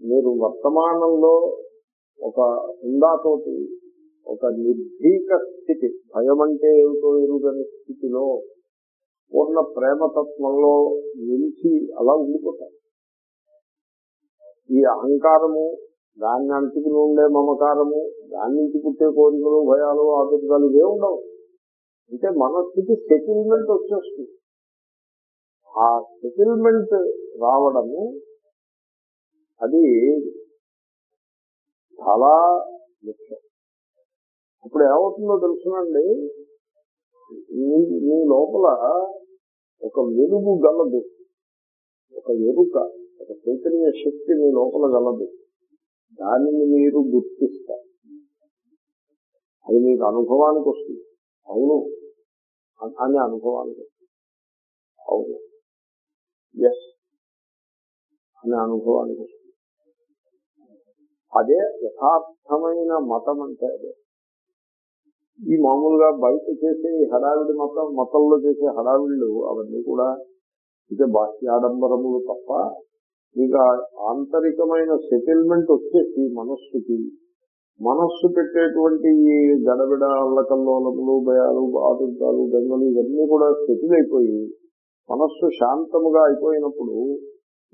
S1: మీరు వర్తమానంలో ఒక ఉందాతోటి ఒక నిర్భీక స్థితి భయం అంటే ఏమిటో ఎరుగని స్థితిలో పూర్ణ ప్రేమతత్వంలో నిలిచి అలా ఉండిపోతారు. ఈ అహంకారము దాన్ని అంటుకుని ఉండే మమకారము దాని నుంచి పుట్టే కోరికలు భయాలు ఆదుర్గాలు ఇవే ఉండవు. అంటే మనస్సుకి సెటిల్మెంట్ వచ్చేస్తుంది. ఆ సెటిల్మెంట్ రావడము అది చాలా ముఖ్యం. అప్పుడు ఏమవుతుందో తెలుసునండి? మీ లోపల ఒక వెలుగు గలదు. ఒక ఎరుక ఒక చైతన్య శక్తి మీ లోపల గలదు. దానిని మీరు గుర్తిస్తారు. అది మీకు అనుభవానికి వస్తుంది. అవును. అనే అనుభవానికి వస్తుంది. అవును. ఎస్ అనే అనుభవానికి వస్తుంది. అదే యథార్థమైన మతం అంటే అదే. ఈ మామూలుగా బయట చేసే ఈ హడావిడి మతం మతంలో చేసే హడావిళ్ళు అవన్నీ కూడా ఇక బాహ్యాడంబరములు తప్ప ఇక ఆంతరికమైన సెటిల్మెంట్ వచ్చేసి మనస్సుకి. మనస్సు పెట్టేటువంటి ఈ గడబిడ అల్లకల్లోలములు భయాలు ఆదుర్గాలు గంగలు ఇవన్నీ కూడా సెటిల్ అయిపోయి మనస్సు శాంతముగా అయిపోయినప్పుడు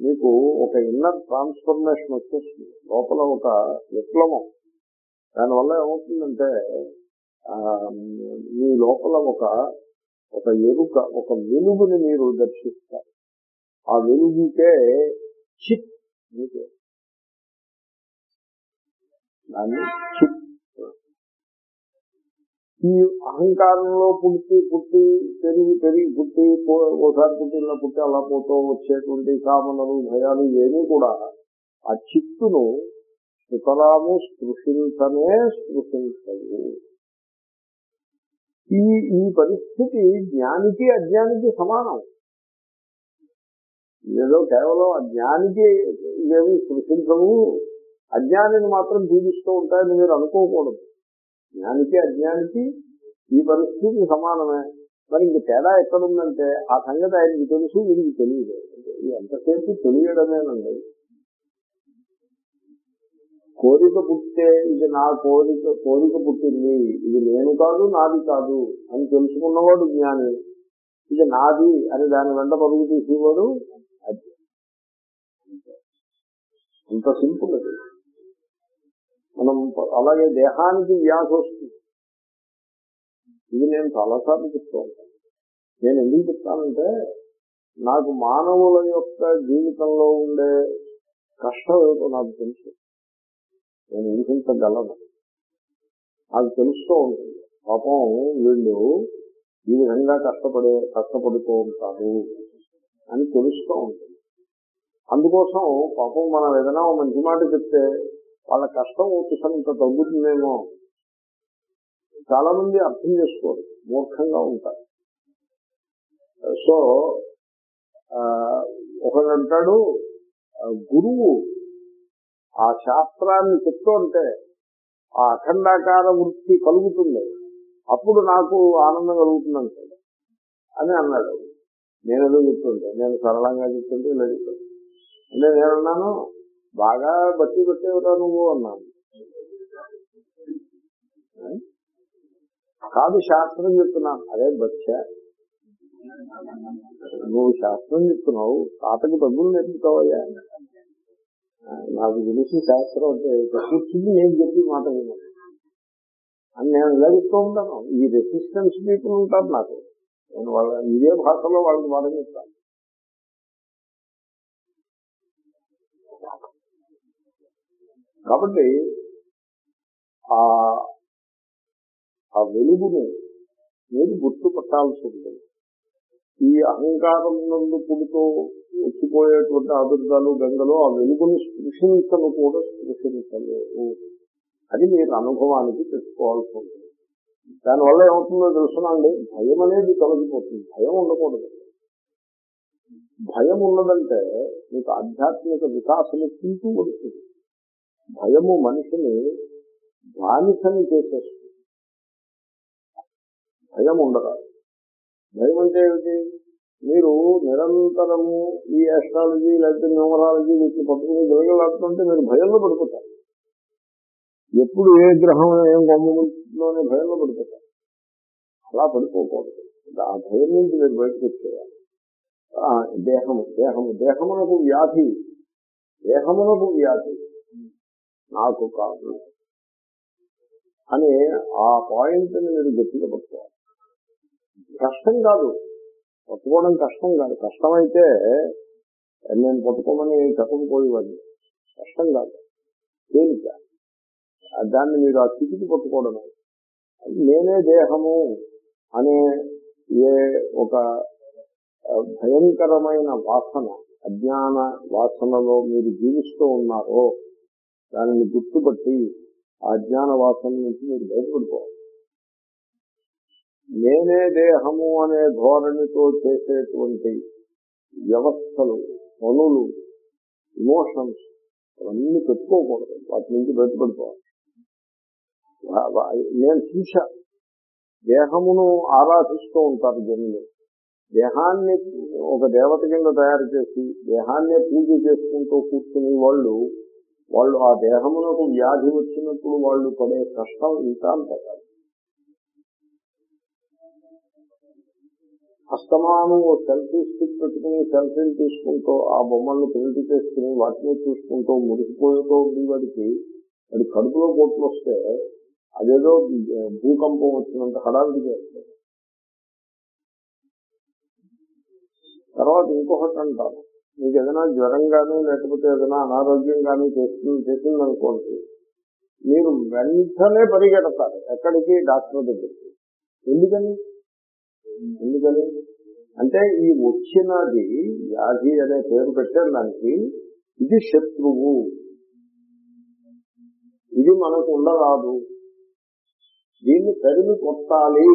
S1: మీకు ఒక ఇన్నర్ ట్రాన్స్ఫర్మేషన్ వచ్చేస్తుంది. లోపల ఒక విప్లవం. దానివల్ల ఏమవుతుందంటే మీ లోపల ఒక ఒక ఎరుక ఒక వెలుగుని మీరు దర్శిస్తారు. ఆ వెలుగుకే చిత్ మీకు దాన్ని చిత్ ఈ అహంకారంలో పుట్టి పుట్టి పెరిగి పెరిగి పుట్టి పో- ఓసారి పుట్టి పుట్టి అలా పోతూ వచ్చేటువంటి కామనలు భయాలు ఇవేమీ కూడా ఆ చిత్తును సుతరాము స్పృశించనే స్పృశించదు. ఈ ఈ పరిస్థితి జ్ఞానికి అజ్ఞానికి సమానం. ఏదో కేవలం అజ్ఞానికి ఇవేమి స్పృశించవు. అజ్ఞానిని మాత్రం పీడిస్తూ ఉంటాయని మీరు అనుకోకూడదు. జ్ఞానికి అజ్ఞానికి ఈ పరిస్థితి సమానమే. మరి ఇంక తేడా ఎక్కడుందంటే ఆ సంగతి ఆయనకి తెలుసు వీరికి తెలియదు. ఇది ఎంతసేపు తెలియడమేనండి. కోరిక పుట్టే ఇది నా కోరిక కోరిక పుట్టింది ఇది నేను కాదు నాది కాదు అని తెలుసుకున్నవాడు జ్ఞాని. ఇది నాది అని దాని వెంట పరుగు తీసేవాడు అంత సింపుల్ అది. మనం అలాగే దేహానికి వ్యాధి వస్తుంది. ఇది నేను చాలాసార్లు చెప్తూ ఉంటాను. నేను ఎందుకు చెప్తానంటే నాకు మానవుల యొక్క జీవితంలో ఉండే కష్టం ఏమిటో నాకు తెలుసు. నేను ఊహించగలను. నాకు తెలుస్తూ ఉంటుంది. పాపం వీళ్ళు ఈ విధంగా కష్టపడే కష్టపడుతూ ఉంటారు అని తెలుస్తూ ఉంటుంది. అందుకోసం పాపం మనం ఏదైనా మంచి మాట చెప్తే వాళ్ళ కష్టం చూసినంత తగ్గుతుందేమో. చాలా మంది అర్థం చేసుకోరు మూర్ఖంగా ఉంటారు. సో ఒకడంటాడు గురువు ఆ శాస్త్రాన్ని చెప్తూ ఉంటే ఆ అఖండాకార వృత్తి కలుగుతుంది. అప్పుడు నాకు ఆనందం కలుగుతుంది అంటాడు. అని అన్నాడు. నేను ఏదో చెప్తుంటే నేను సరళంగా చెప్తుంటే ఇలా చెప్తాను అంటే నేనున్నాను బాగా బట్టి పెట్టేవరా నువ్వు అన్నాను. కాదు శాస్త్రం చెప్తున్నాను అదే బచ్చ. నువ్వు శాస్త్రం చెప్తున్నావు. తాతకు డబ్బులు నేర్చుకోవాలి నాకు తెలిసి శాస్త్రం అంటే కూర్చుంది నేను చెప్పి మాట విన్నాను అని నేను ఇలా చెప్తూ ఉంటాను. ఈ రెసిస్టెన్స్ పీపుల్ ఉంటారు నాకు. నేను వాళ్ళ ఇదే భాషలో వాళ్ళకి మాట చెప్తాను. కాబట్టి ఆ ఆ వెలుగుని మీరు గుర్తుపట్టాల్సి ఉంటుంది ఈ అహంకారం నందు పుడుతూ వచ్చిపోయేటువంటి ఆదుర్గాలు గంగలు ఆ వెలుగుని స్పృశించను కూడా స్పృశించలేవు. అది మీరు అనుభవానికి తెచ్చుకోవాల్సి ఉంటుంది. దానివల్ల ఏమవుతుందో తెలుసునండి భయం అనేది తొలగిపోతుంది. భయం ఉండకూడదు. భయం ఉన్నదంటే మీకు ఆధ్యాత్మిక వికాసము తింటూ పడుతుంది. భయము మనిషిని బానిసని చేసేస్తుంది. భయం ఉండరాదు భయం అంటే ఏమిటి? మీరు నిరంతరము ఈ ఆస్ట్రాలజీ లేకపోతే న్యూమరాలజీ వీటిని పట్టుకుని గిలగలాడుతుంటే మీరు భయంలో పడిపోతారు. ఎప్పుడు ఏ గ్రహం ఏం గొమ్మలోనే భయంలో పడిపోతారు. అలా పడిపోకూడదు. ఆ భయం నుంచి మీరు బయటకు వచ్చేయాలి. ఆ, దేహము దేహము దేహమునకు వ్యాధి. దేహమునకు వ్యాధి. నాకు కాదు. అని ఆ పాయింట్ని మీరు గట్టిగా పట్టుకోవాలి కష్టం కాదు. పట్టుకోవడం కష్టం కాదు. కష్టమైతే నేను పట్టుకోమని చెప్పకపోయేవాడిని కష్టం కాదు. తేలిక దాన్ని మీరు ఆ స్థితికి పట్టుకోవడం నేనే దేహము అనే ఏ ఒక భయంకరమైన వాసన అజ్ఞాన వాసనలో మీరు జీవిస్తూ ఉన్నారో దానిని గుర్తుపట్టి ఆ అజ్ఞాన వాసన నుంచి మీరు బయటపడిపోవాలి. నేనే దేహము అనే ధోరణితో చేసేటువంటి వ్యవస్థలు పనులు ఇమోషన్స్ అవన్నీ పెట్టుకోకూడదు. వాటి నుంచి బయటపడిపోవాలి. నేను చూశా. దేహమును ఆరాధిస్తూ ఉంటారు జనులు. దేహాన్ని ఒక దేవత కింద తయారు చేసి దేహాన్నే పూజ చేసుకుంటూ కూర్చుని వాళ్ళు వాళ్ళు ఆ దేహములకు వ్యాధి వచ్చినప్పుడు వాళ్ళు పడే కష్టం ఇంకా అంత అస్తమానం సెల్ఫీ స్టిక్ పెట్టుకుని సెల్ఫీని తీసుకుంటూ ఆ బొమ్మలను ప్రింట్ చేసుకుని వాటిని చూసుకుంటూ మురిసిపోతూ ఉండేవాడికి అది కడుపులో కోట్లు వస్తే అదేదో భూకంపం వచ్చినంత హడావిడి చేస్తుంది. తర్వాత ఇంకొకటి అంటారు. మీకు ఏదైనా జ్వరం కానీ లేకపోతే ఏదైనా అనారోగ్యం కానీ చేస్తుంది చేసిందనుకోండి మీరు వెంటనే పరిగెడతారు. ఎక్కడికి? డాక్టర్ దగ్గరికి. ఎందుకని? ఎందుకని? అంటే ఈ వచ్చినది వ్యాధి అనే పేరు పెట్టారు దానికి. ఇది శత్రువు. ఇది మనకు ఉండరాదు. దీన్ని తరిమి కొట్టాలి.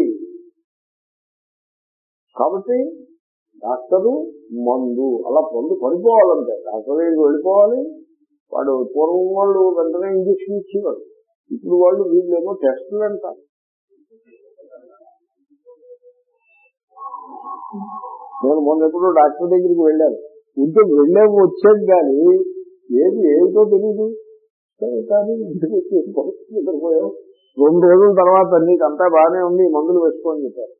S1: కాబట్టి డాక్టరు మందు అలా పొందు పడిపోవాలంటే డాక్టర్ దగ్గరికి వెళ్ళిపోవాలి. వాడు పూర్వం వాళ్ళు వెంటనే ఇంజక్షన్ ఇచ్చేవాడు ఇప్పుడు వాళ్ళు వీళ్ళేమో టెస్టులు అంటారు. నేను మొన్న ఎప్పుడు డాక్టర్ దగ్గరికి వెళ్ళాను. ఇంట్లో వెళ్ళాము వచ్చాను కానీ ఏది ఏమిటో తెలియదు కానీ ఇంటికి వచ్చి నిద్రపోయాం రెండు రోజుల తర్వాత నీకు అంతా బాగానే ఉంది మందులు వేసుకోని చెప్పారు.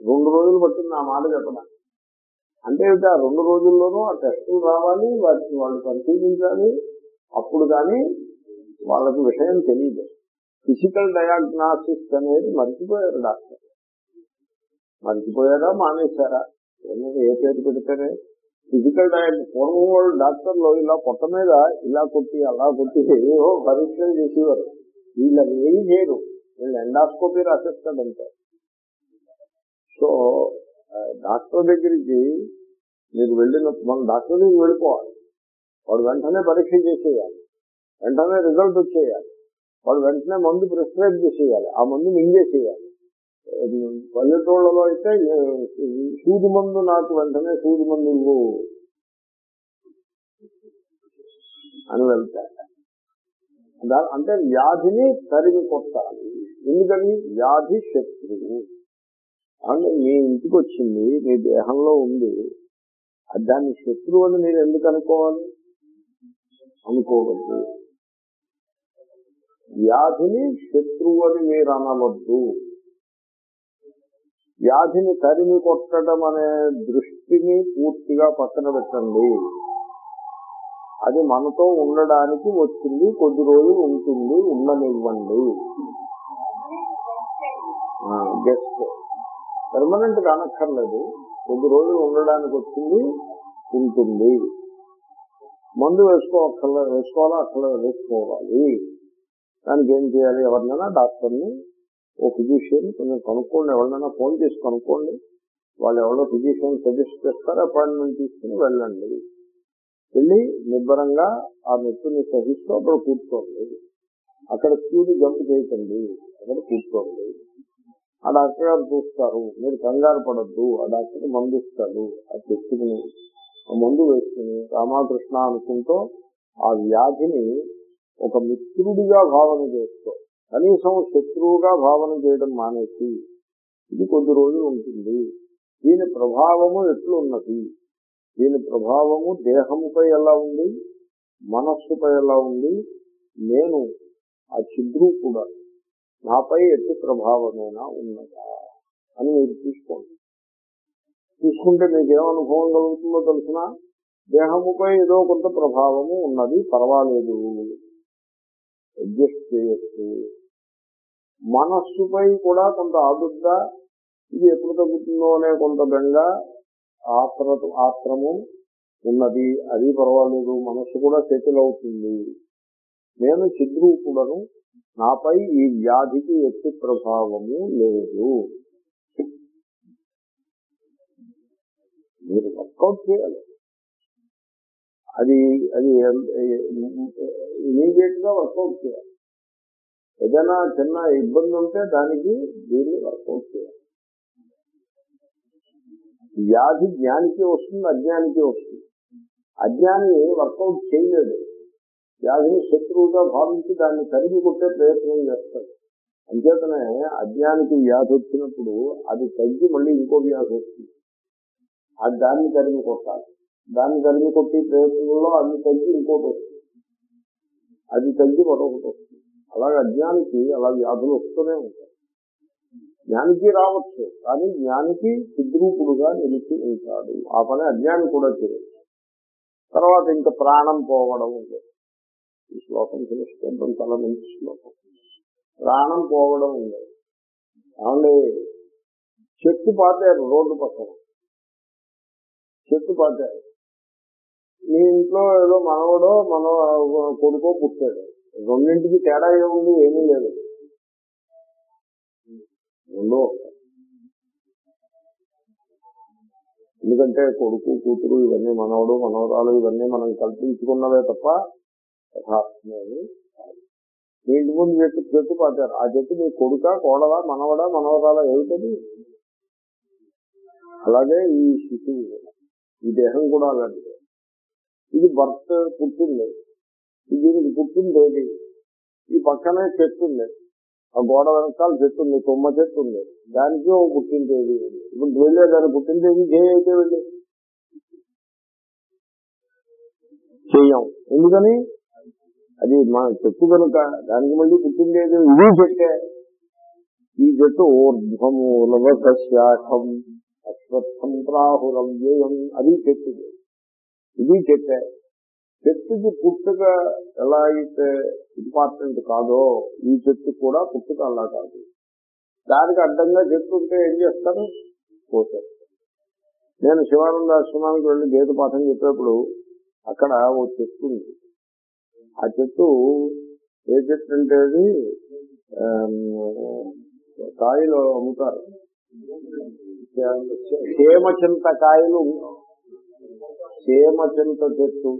S1: రెండు రోజులు పట్టింది నా మాట చెప్పడానికి. అంటే ఆ రెండు రోజుల్లోనూ ఆ టెస్టులు రావాలి వాటిని వాళ్ళు పరిశీలించాలి. అప్పుడు కానీ వాళ్ళకి విషయం తెలియదు. ఫిజికల్ డయాగ్నాసిస్ అనేది మర్చిపోయారు డాక్టర్. మర్చిపోయారా? మానేశారా? ఏ పేరు పెడితేనే. ఫిజికల్ డయాగ్ పూర్వం వాళ్ళు డాక్టర్లు ఇలా పొట్ట మీద ఇలా కొట్టి అలా కొట్టి ఏవో పరీక్షలు చేసేవారు. వీళ్ళని ఏమి చేయరు. వీళ్ళు ఎండాస్కోపీ రాసేస్తాడంటే. సో డాక్టర్ దగ్గరికి మీరు వెళ్ళినప్పుడు మనం డాక్టర్ దగ్గరికి వెళ్ళిపోవాలి. వాడు వెంటనే పరీక్ష చేసేయాలి. వెంటనే రిజల్ట్ వచ్చేయాలి. వాడు వెంటనే మందు ప్రిస్క్రైబ్ చేసేయాలి. ఆ మందు మింగేసేయాలి. పల్లెటూళ్ళలో అయితే ఏ, సూది మందు నాకు వెంటనే సూది మందు ఇవ్వు అని వెళ్తారు దా- అంటే వ్యాధిని తరిమి కొట్టాలి. ఎందుకని? వ్యాధి శత్రువు. అంటే మీ ఇంటికి వచ్చింది మీ దేహంలో ఉంది. దాన్ని శత్రువు అని మీరు ఎందుకు అనుకోవాలి? అనుకోవద్దు. వ్యాధిని శత్రువు అని మీరు అనవద్దు. వ్యాధిని తరిమి కొట్టడం అనే దృష్టిని పూర్తిగా పక్కన పెట్టండి. అది మనతో ఉండడానికి వచ్చింది కొద్ది రోజులు ఉంటుంది ఉండనివ్వండి. గెస్ట్ పెర్మనెంట్ కానక్కర్లేదు. కొద్ది రోజులు ఉండడానికి వచ్చింది ఉంటుంది. మందు వేసుకో వేసుకోవక్కర్లేదు వేసుకోవాలా అక్కర్లేదు వేసుకోవాలి. దానికి ఏం చేయాలి? ఎవరినైనా డాక్టర్ని ఓ ఫిజిషియన్ కొంచెం కనుక్కోండి. ఎవరినైనా ఫోన్ చేసి కనుక్కోండి. వాళ్ళు ఎవరో ఫిజిషియన్ సజెస్ట్ చేస్తారు? అపాయింట్మెంట్ తీసుకుని వెళ్ళండి. వెళ్ళి నిబ్బరంగా ఆ నొప్పిని సహిస్తూ అక్కడ కూర్చోండి. అక్కడ క్యూని జంప్ చేయకండి. అక్కడ కూర్చోండి. ఆ డాక్టర్ గారు చూస్తారు. మీరు కంగారు పడద్దు ఆ డాక్టర్ మందు ఇస్తాడు ఆ తెచ్చుకుని ఆ మందు వేసుకుని రామకృష్ణ అనుకుంటూ ఆ వ్యాధిని ఒక మిత్రుడిగా భావన చేస్తూ కనీసం శత్రువుగా భావన చేయడం మానేసి ఇది కొద్ది రోజులు ఉంటుంది. దీని ప్రభావము ఎట్లున్నది? దీని ప్రభావము దేహముపై ఎలా ఉంది? మనస్సుపై ఎలా ఉంది? నేను ఆ చిద్రు కూడా నాపై ఎట్టి ప్రభావమైనా ఉన్నదా అని మీరు తీసుకోండి తీసుకుంటే మీకు అనుభవం కలుగుతుందో తెలిసిన? దేహముపై ఏదో కొంత ప్రభావము ఉన్నది పర్వాలేదు. అడ్జస్ట్ చేయొచ్చు. మనస్సుపై కూడా కొంత ఆదుర్ద ఇది ఎప్పుడు తగ్గుతుందో అనే కొంత బెంగ ఆత్ర ఆత్రము ఉన్నది. అది పర్వాలేదు మనస్సు కూడా సెటిల్ అవుతుంది. నేను చిద్రూపుడను నాపై ఈ వ్యాధికి ఎట్టి ప్రభావము లేదు. మీరు వర్కౌట్ చేయాలి. అది అది ఇమీడియట్గా వర్కౌట్ చేయాలి. ఏదైనా చిన్న ఇబ్బంది ఉంటే దానికి దీన్ని వర్కౌట్ చేయాలి. వ్యాధి జ్ఞానికి వస్తుంది అజ్ఞానికి వస్తుంది. అజ్ఞాని వర్కౌట్ చేయలేదు వ్యాధిని శత్రువుగా భావించి దాన్ని తరిగి కొట్టే ప్రయత్నం చేస్తాడు. అంచేతనే అజ్ఞానికి వ్యాధి వచ్చినప్పుడు అది తగ్గి మళ్ళీ ఇంకో వ్యాధి వస్తుంది. అది దాన్ని తరిమి కొట్టాలి. దాన్ని తరిమి కొట్టే ప్రయత్నంలో అది తగ్గి ఇంకోటి వస్తుంది. అది తగ్గి మరొకటి వస్తుంది. అలాగే అజ్ఞానికి అలా వ్యాధులు వస్తూనే ఉంటాయి. జ్ఞానికి రావచ్చు కానీ జ్ఞానికి సిద్రూపుడుగా నిలిచి ఉంటాడు. ఆ పని అజ్ఞాని కూడా చేయవచ్చు. తర్వాత ఇంకా ప్రాణం పోవడం ఉంటుంది. ఈ శ్లోకం తెలుసుకోవడం చాలా మంచి శ్లోకం. ప్రాణం పోవడం ఉంది. ఏమండి? చెట్టు పాతారు రోడ్డు పక్కన. చెట్టు పాతారు. మీ ఇంట్లో ఏదో మనవడో మన కొడుకో పుట్టాడు. రెండింటికి తేడా ఏముంది? ఏమీ లేదు. రెండో ఎందుకంటే కొడుకు కూతురు ఇవన్నీ మనవడు మనవరాలు ఇవన్నీ మనం కల్పించుకున్నవే తప్ప యథార్థమేమి కాదు. మీ ఇంటి ముందు చెట్టు చెట్టు పాతారు ఆ చెట్టు మీ కొడుక కోడలా మనవడా మనవరాలా ఏమిటది? అలాగే ఈ శిశువు. ఈ దేహం కూడా అలాంటిది. ఇది భర్త పుట్టింది. ఇది దీనికి పుట్టింది ఏది ఈ పక్కనే చెట్టు ఉంది. ఆ గోడ వెనకాల చెట్టు ఉంది. కొమ్మ చెట్టు ఉంది. దానికి ఓ పుట్టింటేది ఇప్పుడు వెళ్ళే దాని పుట్టింటేది జయ అయితే వెళ్ళి చెయ్యం ఎందుకని? అది మా చెట్టు కనుక దానికి మళ్ళీ పుట్టిందేది ఇది చెట్టే. ఈ చెట్టు ఊర్ధ్వము లవశాఖం అశ్వత్థం ప్రాహురం వ్యయం అది చెట్టుది ఇది చెట్టే. చెట్టుకి పుట్టుక ఎలా అయితే ఇంపార్టెంట్ కాదో ఈ చెట్టు కూడా పుట్టుక అలా కాదు. దానికి అడ్డంగా చెట్టు ఉంటే ఏం చేస్తాను పోతాను నేను శివానంద ఆశ్రమానికి వెళ్ళి గీత పాఠం చెప్పేప్పుడు అక్కడ ఓ చెట్టు ఉంది. ఆ చెట్టు ఏ చెట్టు అంటే అది కాయలు అమ్ముతారు. క్షేమచింత కాయలు క్షేమచింత చెట్టు.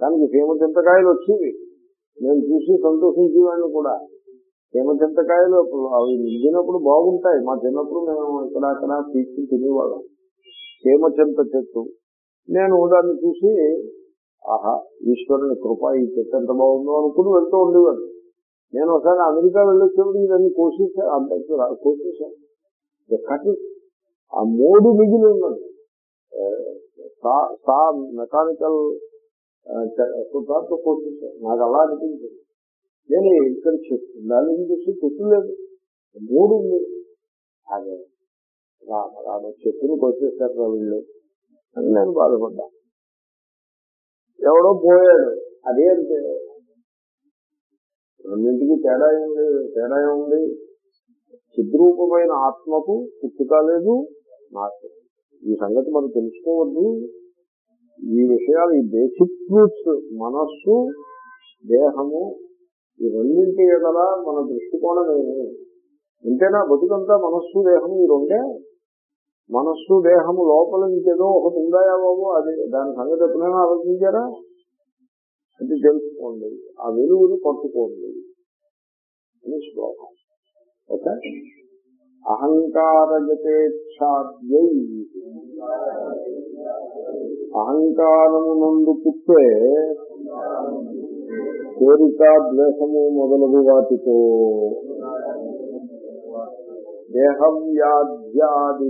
S1: దానికి హేమచింతకాయలు వచ్చేవి. నేను చూసి సంతోషించేవాడిని కూడా. క్షేమచింతకాయలు అవి నిండినప్పుడు బాగుంటాయి. మా చిన్నప్పుడు మేము ఇక్కడ అక్కడ తీసుకుని తినేవాళ్ళం. క్షేమచింత చెట్టు. నేను దాన్ని చూసి ఆహా ఈశ్వరుని కృప ఈ చెట్టు ఎంత బాగుందో అనుకుని వెళ్తూ ఉండేవాడు. నేను ఒకసారి అమెరికా వెళ్ళొచ్చినప్పుడు ఇవన్నీ కోసేసాను రా- కోసేసాను కట్టి ఆ మూడు మిగిలి ఉన్నది. సా- మెకానికల్ సుతార్తో కోసేసాను నాకు అలా అనిపించింది. నేను ఇక్కడ చెప్తున్నాను దాని చూసి చెట్టు లేదు. మూడు ఉంది. అదే. రామ రామ చెట్టుని కోసేసారు రా వీళ్ళు. అని నేను బాధపడ్డాను ఎవడో పోయాడు. అదే అంతే. రెండింటికి తేడా ఉంది తేడా ఉంది చిద్రూపమైన ఆత్మకు పుట్టుక లేదు నాశనం ఈ సంగతి మనం తెలుసుకోవద్దు. ఈ విషయాలు ఈ బేసిక్ ట్రూత్స్ మనస్సు దేహము ఈ రెండింటి ఎడల మన దృష్టికోణమేమి? ఇంతేనా? బతుకంతా మనస్సు దేహం ఈ రెండే? మనస్సు దేహము లోపల ఇంకేదో ఒకటి ఉందాయా బాబు? అది దాని సంగతి ఎప్పుడైనా ఆలోచించారా? అది తెలుసుకోండి. ఆ వెలుగుని పట్టుకోండి. అని శ్లోకం. ఓకే? అహంకారగతేచ్ఛాద్యై అహంకారము నందు పుట్టే కోరిక ద్వేషము మొదలగు వాటితో దేహవ్యాధ్యాది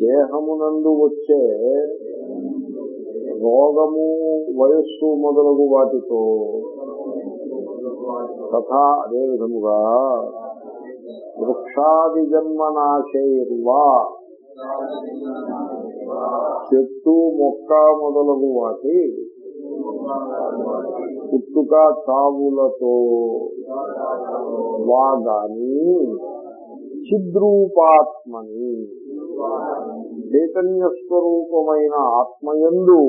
S1: దేహమునందు వచ్చే రోగము వయస్సు మొదలగు వాటితో తథా అదే విధముగా వృక్షాది జన్మనాశైర్వా. చెట్టు మొక్క మొదలగు వాటి పుట్టుక చావులతో వాగాని చిద్రూపాత్మని చైతన్య స్వరూపమైన ఆత్మయందు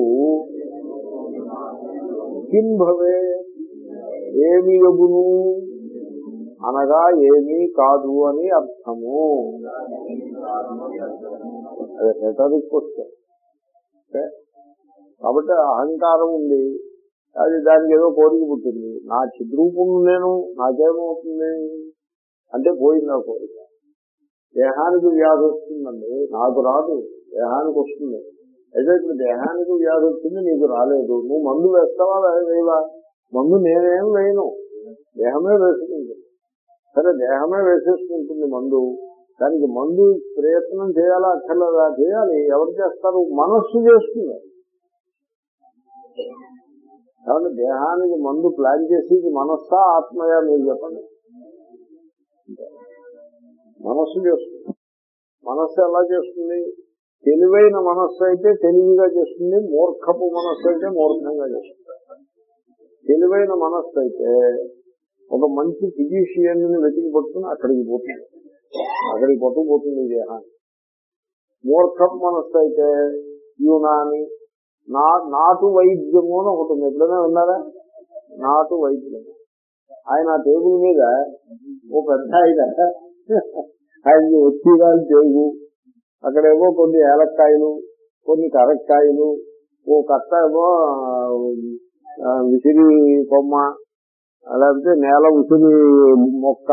S1: కింభవే ఏమి యగును? అనగా ఏమీ కాదు అని అర్థము. అది రెటరిక్ క్వశ్చన్ కాబట్టి అహంకారం ఉంది. అది దానికి ఏదో కోరిక పుట్టింది. నా చిద్రూపును నేను నాకేమవుతుంది? అంటే పోయింది నా కోరిక. దేహానికి వ్యాధి వస్తుందండి. నాకు రాదు. దేహానికి వస్తుంది. అయితే ఇప్పుడు దేహానికి వ్యాధి వచ్చింది నీకు రాలేదు. నువ్వు మందు వేస్తావా వేయవా? మందు నేనేం వేయను. దేహమే వేసుకుంటుంది. సరే దేహమే వేసేసుకుంటుంది మందు. దానికి మందు ప్రయత్నం చేయాలా అక్కర్లేదా? చేయాలి. ఎవరు చేస్తారు? మనస్సు చేస్తుంది కాబట్టి దేహానికి మందు ప్లాన్ చేసి మనస్సా ఆత్మయా మీరు చెప్పండి. మనస్సు చేస్తుంది. మనస్సు ఎలా చేస్తుంది? తెలివైన మనస్సు అయితే తెలివిగా చేస్తుంది మూర్ఖపు మనస్సు అయితే మూర్ఖంగా చేస్తుంది. తెలివైన మనస్సు అయితే ఒక మంచి ఫిజిషియన్ని వెతికి పట్టుకుని అక్కడికి పోతుంది. అక్కడికి పట్టుకుపోతుంది దేహాన్ని మూర్ఖపు మనస్సు అయితే యునాని నా నాటు వైద్యము అని ఒకటి ఉంది. ఎప్పుడైనా విన్నారా? నాటు వైద్యము. ఆయన ఆ టేబుల్ మీద ఓ పెద్ద ఆయన ఆయనకి వచ్చిరాలు టేగు అక్కడేమో కొన్ని ఏలక్కాయలు కొన్ని కరక్కాయలు ఓ కట్ట ఏమో విసిరి కొమ్మ లేకపోతే నేల ఉసిరి మొక్క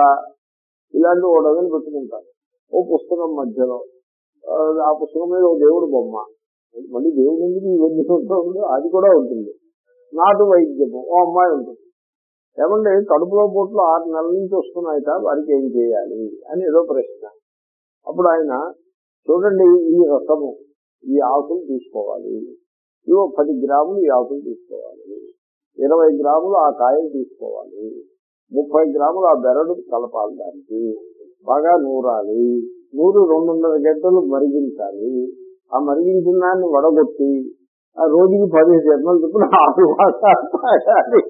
S1: ఇలాంటి ఓ డజన్ పెట్టుకుంటారు. ఓ పుస్తకం మధ్యలో. ఆ, ఆ పుస్తకం మీద ఓ దేవుడు బొమ్మ. మళ్ళీ దేవుడు ఎందుకు ఇవన్నీ ఉంటుందో అది కూడా ఉంటుంది. నాటు వైద్యము ఓ అమ్మాయి ఉంటుంది. ఏమంటే కడుపులో పోట్లు ఆరు నెలల నుంచి వస్తున్నాయట వారికి ఏం చేయాలి అని ఏదో ప్రశ్న. అప్పుడు ఆయన చూడండి ఈ రసము ఈ ఆకులు తీసుకోవాలి. ఇవో పది గ్రాములు ఈ ఆకులు తీసుకోవాలి. ఇరవై గ్రాములు ఆ కాయలు తీసుకోవాలి. ముప్పై గ్రాములు ఆ బెరడు కలపాలి దానికి. బాగా నూరాలి. నూరు రెండున్నర గంటలు మరిగించాలి. ఆ మరిగించిన దాన్ని వడగొట్టి ఆ రోజుకి పది జన్మలు చెప్పిన ఆరు వాసాలి తాగాలి.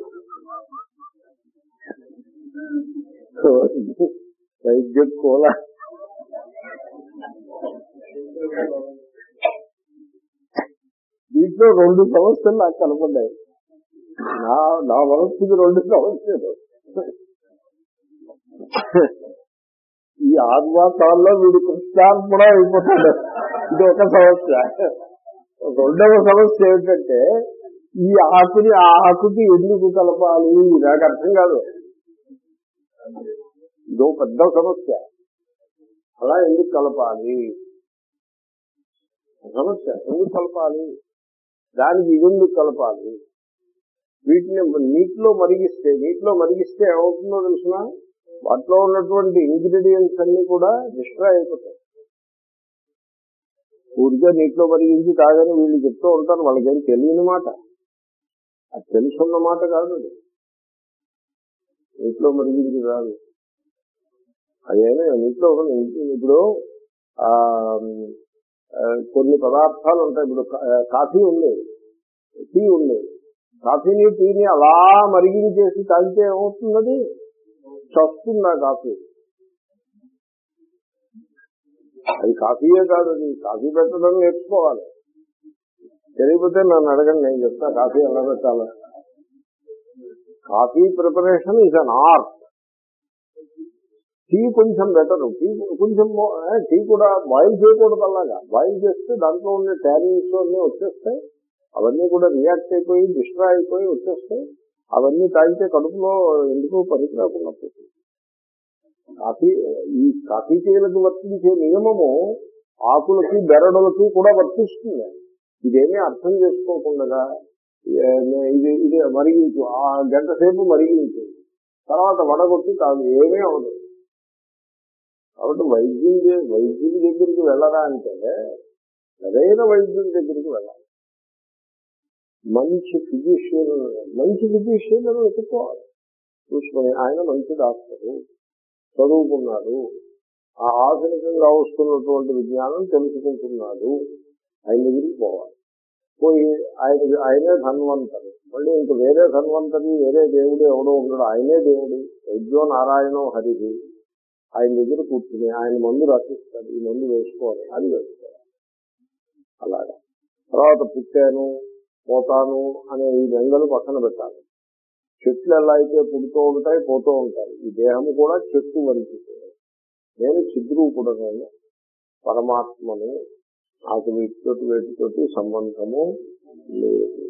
S1: వైద్య కూల. దీంట్లో రెండు సమస్యలు నాకు కనపడ్డాయి. నా నా మనస్సుకి రెండు సమస్యలు ఈ ఆరు మాసాల్లో వీడు కృష్ణార్పణ అయిపోతాడు. ఇది ఒక సమస్య. రెండవ సమస్య ఏమిటంటే ఈ ఆకుని ఆ ఆకుకి ఎందుకు కలపాలి? నాకు అర్థం కాదు. ఇదో పెద్ద సమస్య. అలా ఎందుకు కలపాలి? సమస్య. ఎందుకు కలపాలి? దానికి ఇదెందుకు కలపాలి? వీటిని నీటిలో మరిగిస్తే నీటిలో మరిగిస్తే ఏమవుతుందో తెలిసిన? వాటిలో ఉన్నటువంటి ఇంగ్రీడియంట్స్ అన్ని కూడా డిస్ట్రాయ్ అయిపోతాయి. ఊరికే నీటిలో పరిగించి తాగని వీళ్ళు చెప్తూ ఉంటారు. వాళ్ళకేం తెలియని మాట. అది తెలుసున్న మాట కాదు నీటిలో మరిగించి కాదు అదేనా నీటిలో ఇప్పుడు ఆ కొన్ని పదార్థాలు ఉంటాయి. ఇప్పుడు కాఫీ ఉంది. టీ ఉంది. కాఫీని టీని అలా మరిగించేసి తాగితే ఏమవుతున్నది చస్తుంది ఆ కాఫీ? అది కాఫీయే కాదు అది కాఫీ పెట్టడం నేర్చుకోవాలి. తెలియకపోతే నన్ను అడగండి నేను చెప్తా కాఫీ ఎలా పెట్టాలి. Coffee preparation is an art tea కొంచెం బెటర్ టీ కొంచెం టీ కూడా బాయిల్ చేయకూడదు అలాగా. బాయిల్ చేస్తే దాంట్లో ఉండే ట్యానిన్స్ అన్నీ వచ్చేస్తాయి. అవన్నీ కూడా రియాక్ట్ అయిపోయి డిస్ట్రా అయిపోయి వచ్చేస్తాయి. అవన్నీ తాగితే కడుపులో ఎందుకు పనికి రాకుండా పోతుంది. కాఫీ ఈ కాఫీ టీలకు వర్తించే నియమము ఆకులకి బెరడులకి కూడా వర్తిస్తుంది. ఇదేమీ అర్థం చేసుకోకుండా ఇది ఇది మరిగించు ఆ గంట సేపు మరిగించు. తర్వాత వడగొట్టి కాదు ఏమీ అవదు. కాబట్టి వైద్యం చే- వైద్యుడి దగ్గరికి వెళ్ళరా అంటే సరైన వైద్యుడి దగ్గరికి వెళ్ళాలి. మంచి ఫిజిషియన్ మంచి ఫిజిషియన్ అని వెతుక్కోవాలి? చూసుకొని ఆయన మంచి డాక్టరు. చదువుకున్నాడు ఆ ఆధునికంగా వస్తున్నటువంటి విజ్ఞానం తెలుసుకుంటున్నాడు ఆయన దగ్గరికి పోవాలి. పోయి ఆయన ఆయనే ధన్వంతరి. మళ్ళీ ఇంక వేరే ధన్వంతరి వేరే దేవుడు ఎవడో ఉన్నాడు ఆయనే దేవుడు. వైద్యో నారాయణో హరిది ఆయన దగ్గర కూర్చుని ఆయన మందు రచిస్తాడు ఈ మందు వేసుకోవాలి అది వేసుకోవాలి. అలాగా. తర్వాత పుట్టాను పోతాను అనే ఈ బెంగలు పక్కన పెట్టాలి. చెట్లు ఎలా అయితే పుడుతూ ఉంటాయి పోతూ ఉంటాయి. ఈ దేహము కూడా చెట్టు వంటిది నేను చిద్రూపుడను పరమాత్మను నాకు వీటితోటి వీటితోటి సంబంధము లేదు.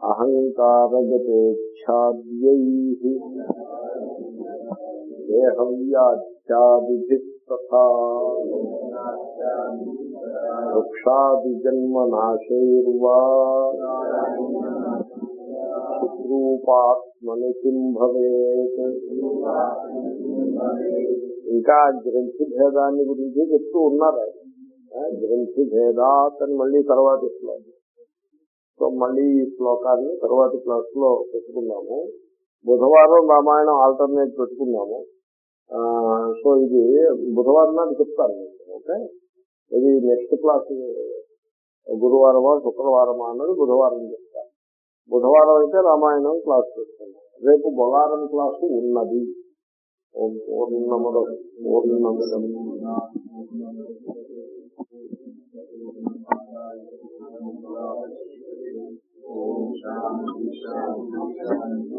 S1: అహంకారగతేచ్ఛాద్యై దేహవ్యాఖ్యాది తథా వృక్షాది కిం భవేత్ ఇంకా గ్రంథి భేదాన్ని గురించి చెప్తూ ఉన్నారు గ్రంథి భేదాత్ అని మళ్ళీ తర్వాత శ్లోకం సో మళ్ళీ ఈ శ్లోకాన్ని తర్వాత క్లాస్లో పెట్టుకున్నాము బుధవారం రామాయణం ఆల్టర్నేట్ పెట్టుకున్నాము ఆ, సో ఇది బుధవారం నాడు చెప్తాను ఓకే? ఇది నెక్స్ట్ క్లాస్ గురువారమా శుక్రవారమా అన్నది బుధవారం చెప్తాను. బుధవారం అయితే రామాయణం క్లాస్ పెడుతున్నాం రేపు బొలారం క్లాసు ఉన్నది. ఓం పూర్ణముద పూర్ణమిదం.
S2: ఓం శాంతి శాంతి.